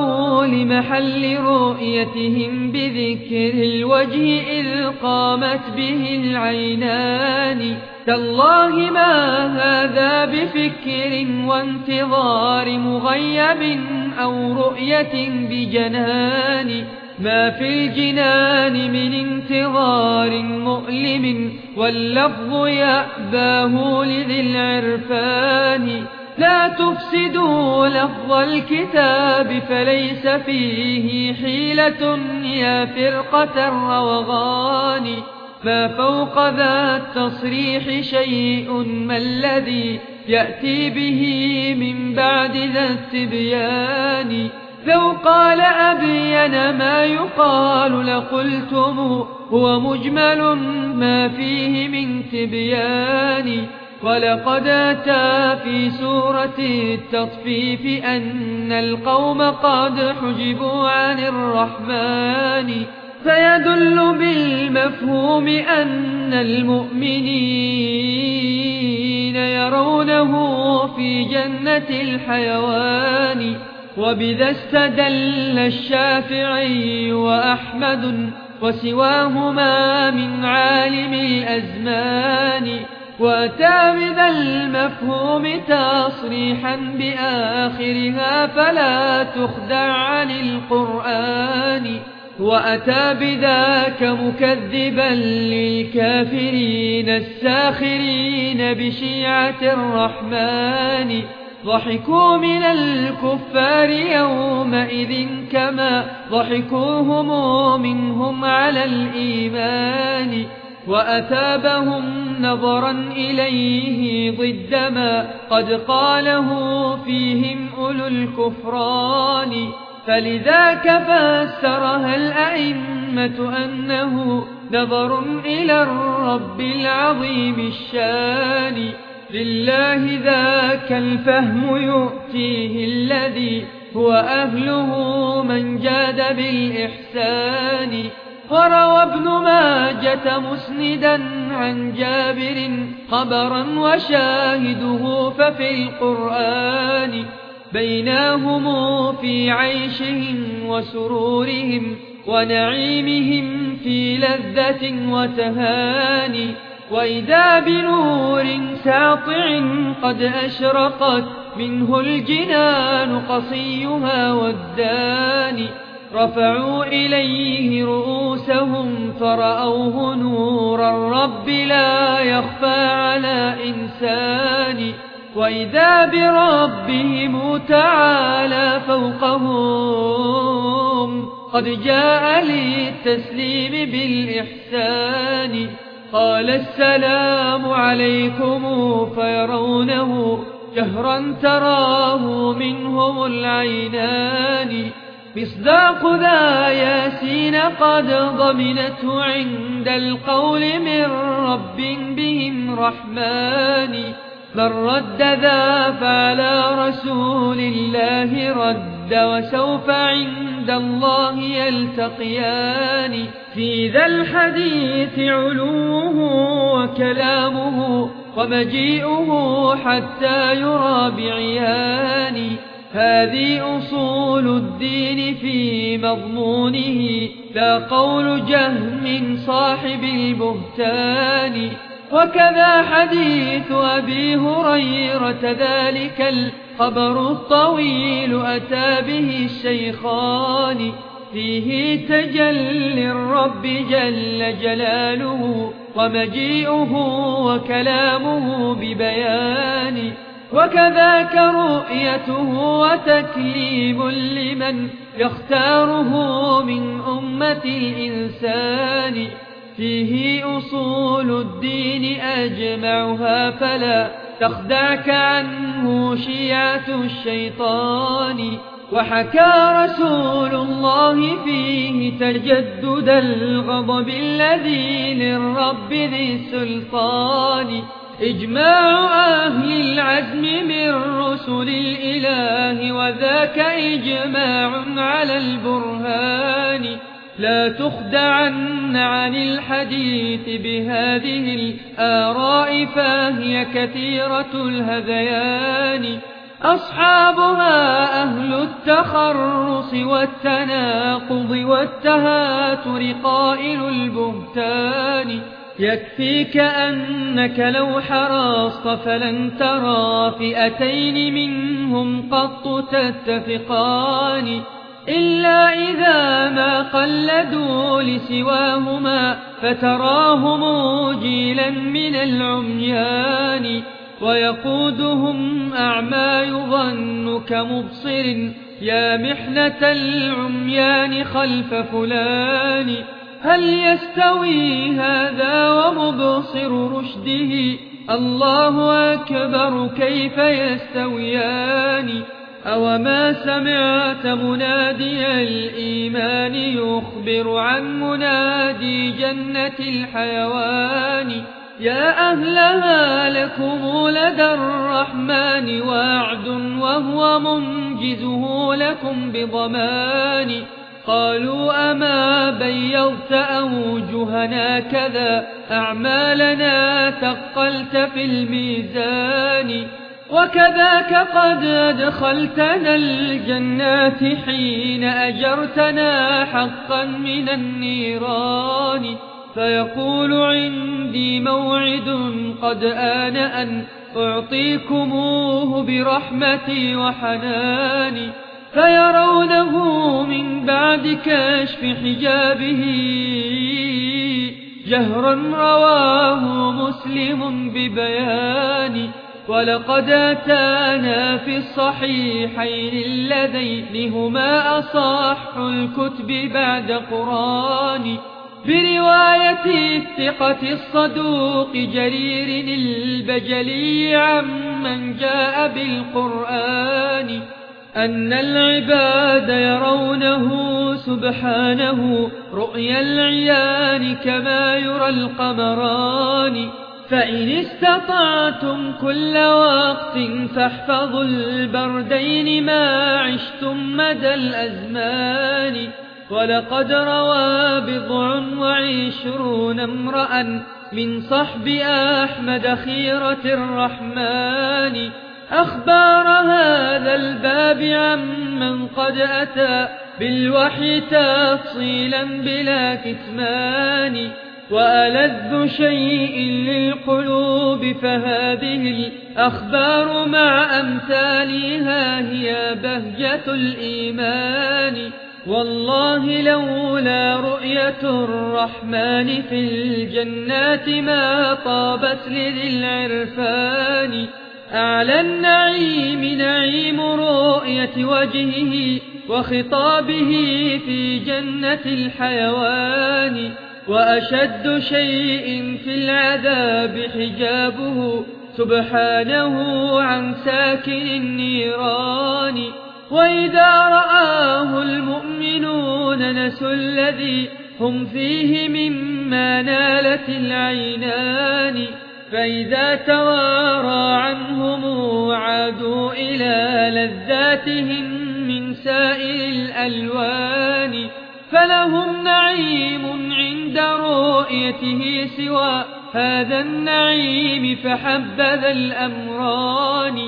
لمحل رؤيتهم بذكر الوجه إذ قامت به العينان. تالله ما هذا بفكر وانتظار مغيب أو رؤية بجنان. ما في الجنان من انتظار مؤلم واللفظ يأباه لذي العرفان. لا تفسدوا لفظ الكتاب فليس فيه حيلة يا فرقة الروغان ما فوق ذا التصريح شيء ما الذي يأتي به من بعد ذا التبيان. لو قال أبين ما يقال لقلتم هو مجمل ما فيه من تبيان. ولقد أتى في سورة التطفيف أن القوم قد حجبوا عن الرحمن. فيدل بالمفهوم أن المؤمنين يرونه في جنة الحيوان. وبذا استدل الشافعي وأحمد وسواهما من عالم الأزمان وأتى بذا المفهوم تصريحا بآخرها فلا تخدع عن القرآن وأتى بذاك مكذبا للكافرين الساخرين بشيعة الرحمن ضحكوا من الكفار يومئذ كما ضحكوهم منهم على الإيمان وأثابهم نظرا إليه ضد ما قد قاله فيهم أولو الكفران فلذاك فسرها الأئمة أنه نظر إلى الرب العظيم الشان لله ذاك الفهم يؤتيه الذي هو أهله من جاد بالإحسان. وروى ابن ماجة مسندا عن جابر خبرا وشاهده ففي القرآن. بيناهم في عيشهم وسرورهم ونعيمهم في لذة وتهاني. وإذا بنور ساطع قد أشرقت منه الجنان قصيها والداني رفعوا إليه رؤوسهم فرأوه نور الرب لا يخفى على إنسان. وإذا بربهم تعالى فوقهم قد جاء للتسليم بالإحسان. قال السلام عليكم فيرونه جهرا تراه منهم العينان مصداق ذا ياسين قد ضمنته عند القول من رب بهم رحمن من رد ذا فعلى رسول الله رد وسوف عند الله يلتقيان. في ذا الحديث علوه وكلامه ومجيئه حتى يرى بعيان. هذه أصول الدين في مضمونه. لا قول جهم صاحب البهتان. وكذا حديث أبي هريرة ذلك الخبر الطويل أتى به الشيخان. فيه تجلي الرب جل جلاله ومجيئه وكلامه ببيان. وكذاك رؤيته وتكليم لمن يختاره من أمة الإنسان. فيه أصول الدين أجمعها فلا تخدعك عنه شيعة الشيطان. وحكى رسول الله فيه تجدد الغضب الذي للرب ذي السلطان إجماع أهل العزم من رسل الإله وذاك إجماع على البرهان. لا تخدعن عن الحديث بهذه الآراء فهي كثيرة الهذيان. أصحابها أهل التخرص والتناقض والتهاتر قائل البهتان. يكفيك أنك لو حرصت فلن ترى فئتين منهم قط تتفقان. إلا إذا ما قلدوا لسواهما فتراهم جيلا من العميان ويقودهم أعمى يظن كمبصر يا محنة العميان خلف فلان هل يستوي هذا ومبصر رشده الله أكبر كيف يستويان أو ما سمعت منادي الإيمان يخبر عن منادي جنة الحيوان يا أهلها لكم لدى الرحمن وعد وهو منجزه لكم بضمان قالوا أما بيضت أوجهنا كذا أعمالنا ثقلت في الميزان وكذاك قد أدخلتنا الجنات حين أجرتنا حقا من النيران. فيقول عندي موعد قد آن أن أعطيكموه برحمتي وحناني فيرونه من بعد كشف حجابه. جهرا رواه مسلم ببيان. ولقد أتانا في الصحيحين اللذين هما أصح الكتب بعد قران برواية الثقة الصدوق جرير البجلي عمن جاء بالقرآن أن العباد يرونه سبحانه رؤيا العيان كما يرى القمران فإن استطعتم كل وقت فاحفظوا البردين ما عشتم مدى الأزمان ولقد روى بضع وعشرون امرأ من صحب أحمد خيرة الرحمن أخبار هذا الباب عمن قد أتى بالوحي تفصيلا بلا كتمان وألذ شيء للقلوب فهذه الأخبار مع أمثالها هي بهجة الإيمان والله لولا رؤية الرحمن في الجنات ما طابت لذي العرفان أعلى النعيم نعيم رؤية وجهه وخطابه في جنة الحيوان وأشد شيء في العذاب حجابه. سبحانه عن ساكن النيران. وإذا رآه المؤمنون نسوا الذي هم فيه مما نالت العينان. فإذا توارى عنهم عادوا إلى لذاتهم من سائر الألوان. فلهم نعيم عند رؤيته سوى هذا النعيم فحبذا الأمران.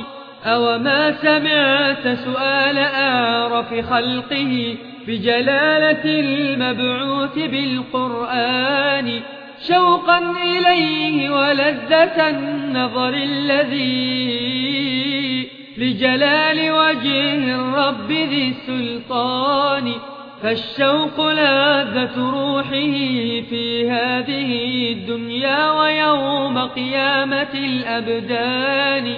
أو ما سمعت سؤال أعرف خلقه بجلالة المبعوث بالقرآن. شوقا إليه ولذة النظر الذي لجلال وجه الرب ذي السلطان. فالشوق لذة روحه في هذه الدنيا ويوم قيامة الأبدان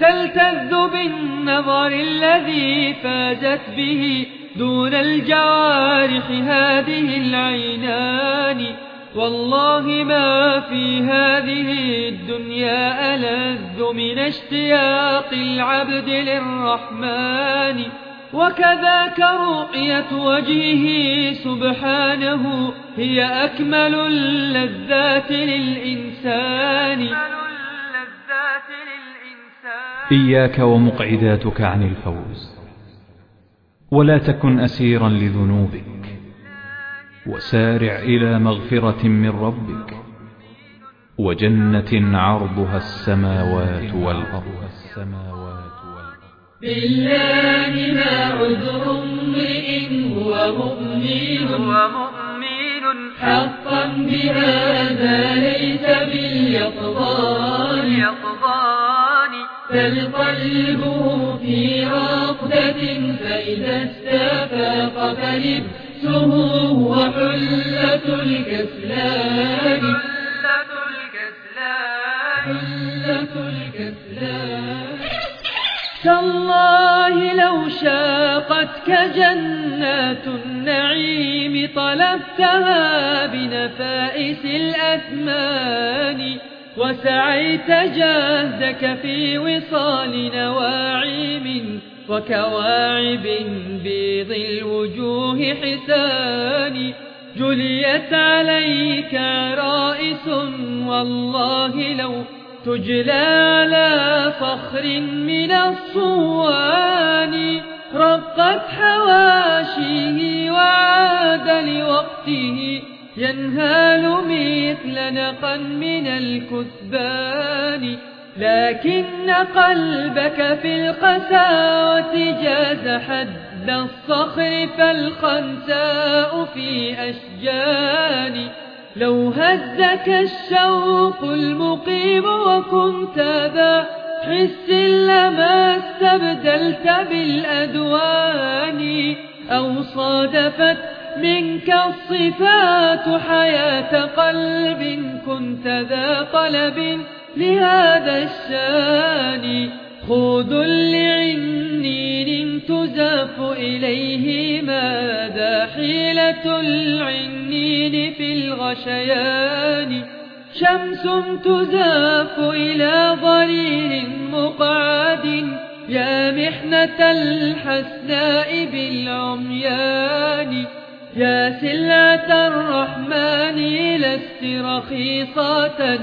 تلتذ بالنظر الذي فازت به دون الجوارح هذه العينان والله ما في هذه الدنيا ألذ من اشتياق العبد للرحمن وكذاك رؤية وجهه سبحانه هي أكمل اللذات للإنسان. إياك ومقعداتك عن الفوز. ولا تكن أسيرا لذنوبك. وسارع إلى مغفرة من ربك. وجنة عرضها السماوات والأرض. بالله ما عذر امرئ هو مؤمن. حقا بهذا ليس باليقظان. بل قلبه في رقدة فإذا استفاق فلبسه هو حلة الكسلان. تالله لو شاقتك جنات النعيم طلبتها بنفائس الأثمان وسعيت جهدك في وصال نواعم وكواعب بيض الوجوه حسان جليت عليك عرائس والله لو تجلى على فخر من الصوان رقت حواشيه وعاد لوقته. ينهال مثل نقا من الكثبان لكن قلبك في القساوة جاز حد الصخر فالخنساء في أشجان. لو هزك الشوق المقيم وكنت ذا حس لما استبدلت بالأدوان أو صادفت منك الصفات حياة قلب كنت ذا طلب لهذا الشان خود لعنين تزاف إليه ماذا حيلة العنين في الغشيان؟ شمس تزاف إلى ضرير مقعد يا محنة الحسناء بالعميان. يا سلعة الرحمن لست رخيصة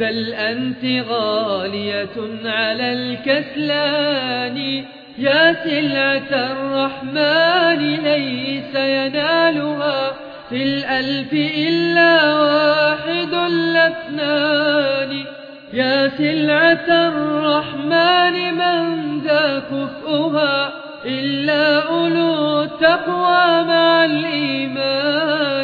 بل أنت غالية على الكسلان. يا سلعة الرحمن ليس ينالها في الألف إلا واحد الاثنان يا سلعة الرحمن من ذا كفؤها إلا أولو التقوى مع الإيمان.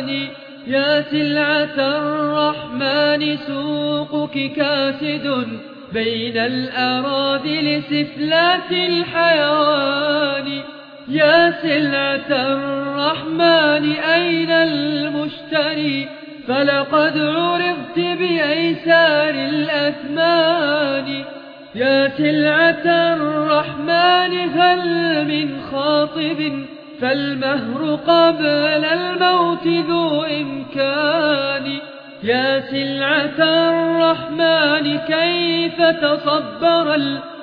يا سلعة الرحمن سوقك كاسد بين الأراذل سفلات الحيوان. يا سلعة الرحمن أين المشتري؟ فلقد عرضت بأيسار الأثمان. يا سلعة الرحمن هل من خاطب فالمهر قبل الموت ذو إمكان يا سلعة الرحمن كيف تصبر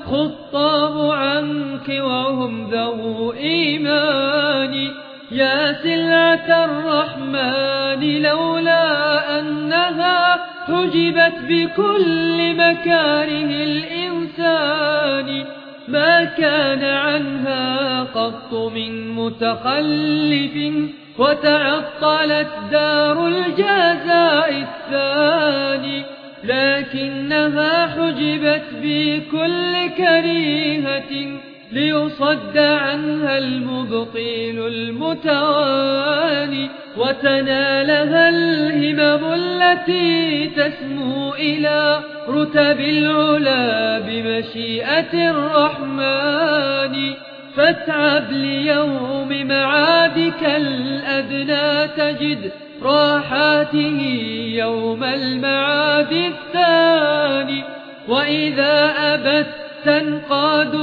خطاب عنك وهم ذو إيمان يا سلعة الرحمن لولا أنها حجبت بكل مكاره الإنسان ما كان عنها قط من متخلف وتعطلت دار الجزاء الثاني لكنها حجبت بكل كريهة ليصد عنها المبطيل المتواني وتنالها الهمم التي تسمو إلى رتب العلا بمشيئة الرحمن. فاتعب ليوم معادك الأدنى تجد راحاته يوم المعاد الثاني. وإذا أبت تنقاد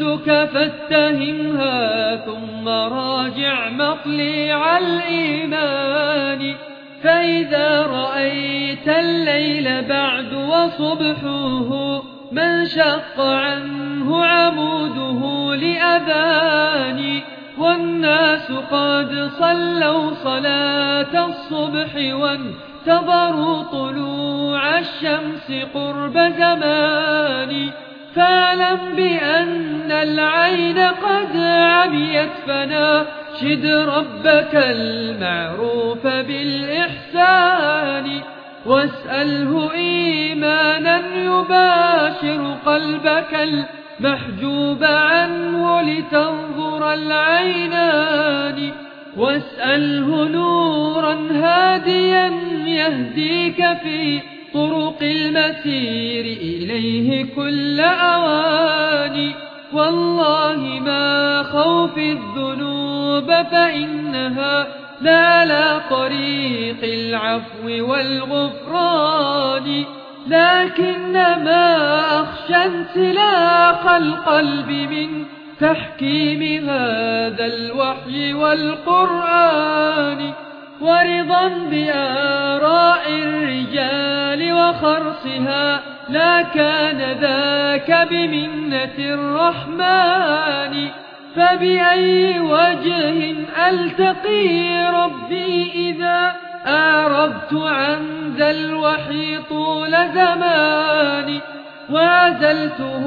نفسك فاتهمها ثم راجع مطلع الإيمان. فإذا رأيت الليل بعد وصبحه من شق عنه عموده لأذان. والناس قد صلوا صلاة الصبح وانتظروا طلوع الشمس قرب زمان. فاعلم بأن العين قد عميت فناشد ربك المعروف بالإحسان واسأله إيمانا يباشر قلبك المحجوب عنه لتنظر العينان واسأله نورا هاديا يهديك في طرق المسير إليه كل أوان والله ما خوف الذنوب فإنها لا لا طريق العفو والغفران. لكنما أخشى انسلاق القلب من تحكيم هذا الوحي والقرآن. ورضا بآراء الرجال وخرصها لا كان ذاك بمنة الرحمن. فبأي وجه ألتقي ربي إذا أعرضت عن ذا الوحي طول زماني وعزلته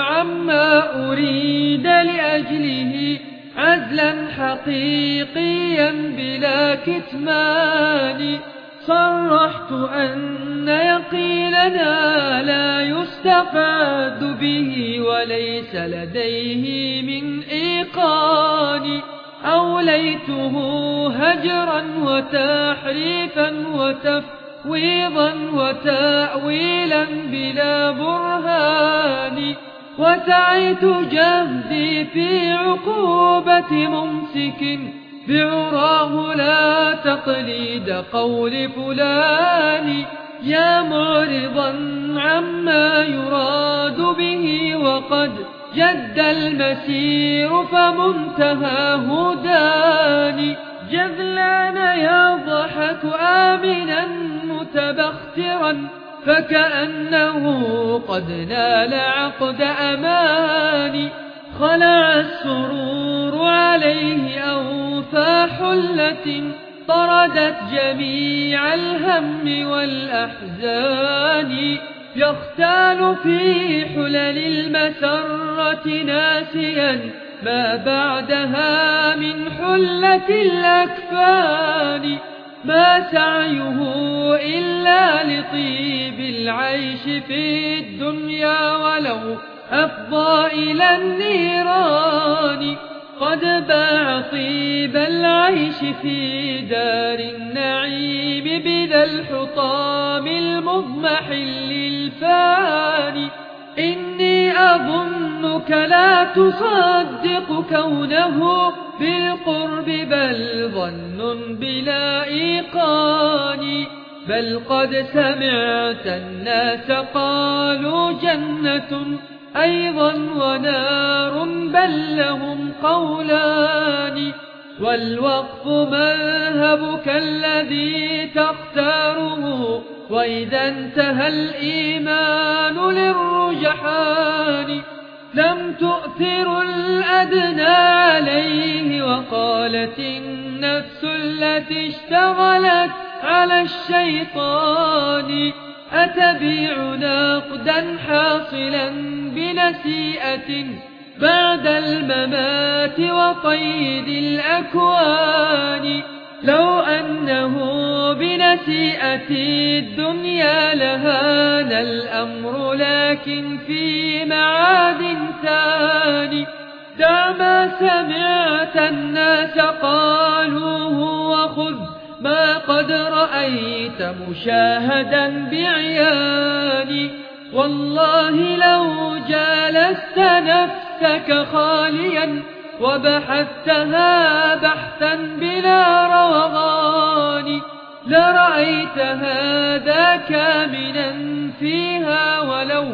عما أريد لأجله. عزلا حقيقيا بلا كتمان. صرحت أن يقيننا لا يستفاد به وليس لديه من إيقان. أوليته هجرا وتحريفا وتفويضا وتأويلا بلا برهان. وسعيت جهدي في عقوبة ممسك بعراه لا تقليد قول فلان يا معرضا عما يراد به وقد جد المسير فمنتهاه داني جذلان يضحك آمنا متبخترا فكأنه قد نال عقد أماني خلع السرور عليه أوفى حلة طردت جميع الهم والأحزان. يختال في حلل المسرة ناسيا ما بعدها من حلة الأكفان. ما سعيه إلا لطيب العيش في الدنيا ولو أفضى إلى النيران. قد باع طيب العيش في دار النعيم بذا الحطام المضمحل الفاني إني أظنك لا تصدق كونه بالقرب بل ظن بلا إيقان بل قد سمعت الناس قالوا جنة أيضا ونار بل لهم قولان والوقف مذهبك الذي تختاره وإذا انتهى الإيمان للرجحان لم تؤثر الأدنى عليه وقالت النفس التي اشتغلت على الشيطان أتبيع نقدا حاصلا بنسيئة بعد الممات وقيد الأكوان لو أنه بنسيئة الدنيا لهان الأمر لكن في معاد ثاني دع ما سمعت الناس قالوه وخذ ما قد رأيت مشاهدا بعياني. والله لو جالست نفسك خاليا وبحثتها بحثا بلا روغان لرأيت هذا كامنا فيها ولو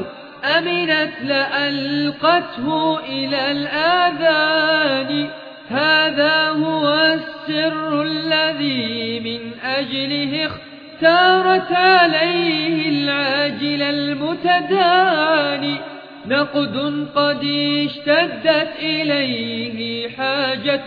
أمنت لألقته إلى الآذان. هذا هو السر الذي من أجله اختارت عليه العاجل المتداني. نقد قد اشتدت إليه حاجة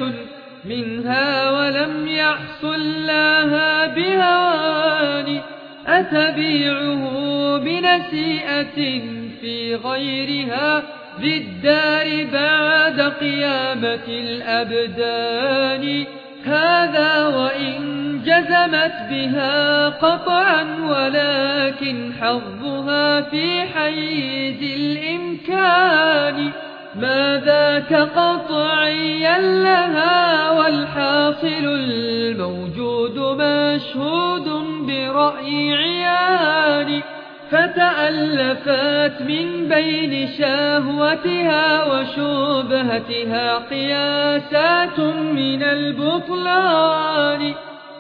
منها ولم يحصل لها بهوان أتبيعه بنسيئة في غيرها بالدار بعد قيامة الأبدان هذا وإن جزمت بها قطعا ولكن حظها في حيز الإمكان. ما ذاك قطعيا لها والحاصل الموجود مشهود برأي عيان. فتألفت من بين شهوتها وشبهتها قياسات من البطلان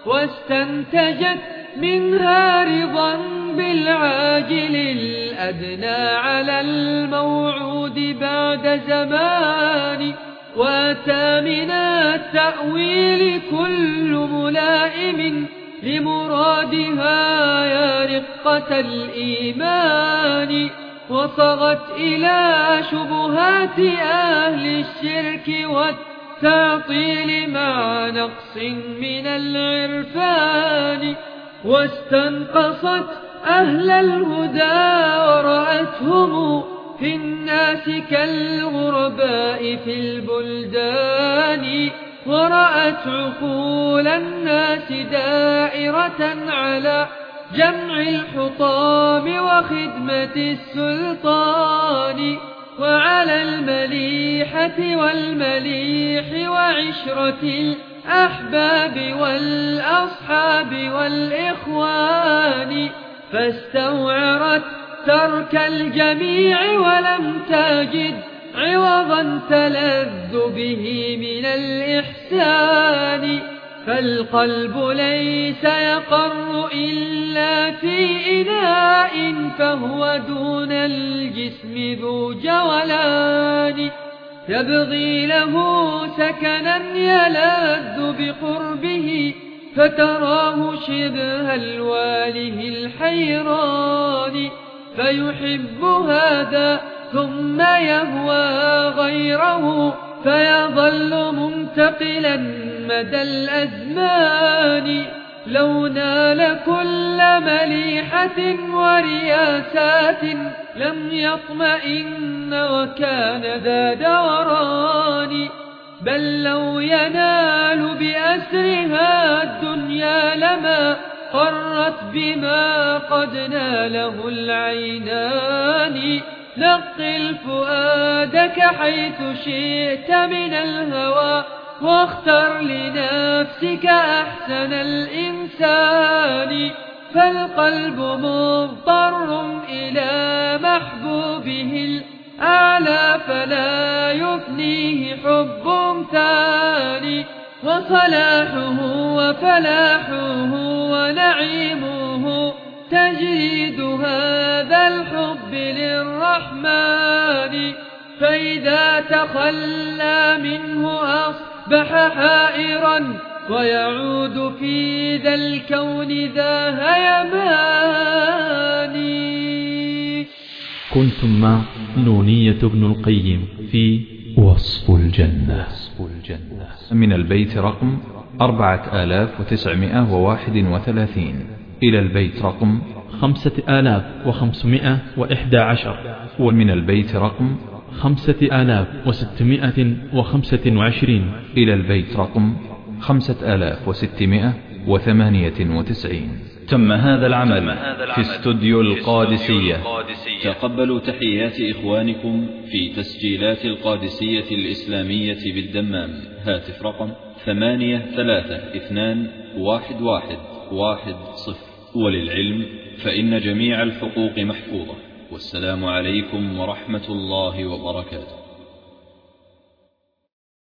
واستنتجت منها رضا بالعاجل الأدنى على الموعود بعد زمان وآتى من التأويل كل ملائم لمرادها يا رقة الإيمان وصغت إلى شبهات أهل الشرك والتعطيل مع نقص من العرفان. واستنقصت أهل الهدى ورأتهم في الناس كالغرباء في البلدان. ورأت عقول الناس دائرة على جمع الحطام وخدمة السلطان وعلى المليحة والمليح وعشرة الأحباب والأصحاب والإخوان. فاستوعرت ترك الجميع ولم تجد عوضا تلذ به من الإحسان فالقلب ليس يقر إلا في إناء فهو دون الجسم ذو جولان. يبغي له سكنا يلذ بقربه فتراه شبه الواله الحيران. فيحب هذا ثم يهوى غيره فيظل منتقلا مدى الأزمان لو نال كل مليحة ورياسات لم يطمئن وكان ذا دوران بل لو ينال بأسرها الدنيا لما قرت بما قد ناله العينان نقل فؤادك حيث شئت من الهوى واختر لنفسك أحسن الإنسان. فالقلب مضطر إلى محبوبه الأعلى فلا يفنيه حب ثاني. وصلاحه وفلاحه ونعيمه تجيد هذا الحب للرحمن فإذا تخلى منه أصبح حائرا ويعود في ذا الكون ذا هيمان. كنتم مع نونية بن القيم في وصف الجنة. من البيت رقم 4931 إلى البيت رقم خمسة آلاف وخمسمائة وإحدى عشر. ومن البيت رقم خمسة آلاف وستمائة وخمسة وعشرين. إلى البيت رقم خمسة آلاف وستمائة وثمانية وتسعين. تم هذا العمل في استوديو القادسية. تقبلوا تحيات إخوانكم في تسجيلات القادسية الإسلامية بالدمام. هاتف رقم ثمانية ثلاثة اثنان واحد واحد واحد صفر. وللعلم فإن جميع الحقوق محفوظة والسلام عليكم ورحمة الله وبركاته.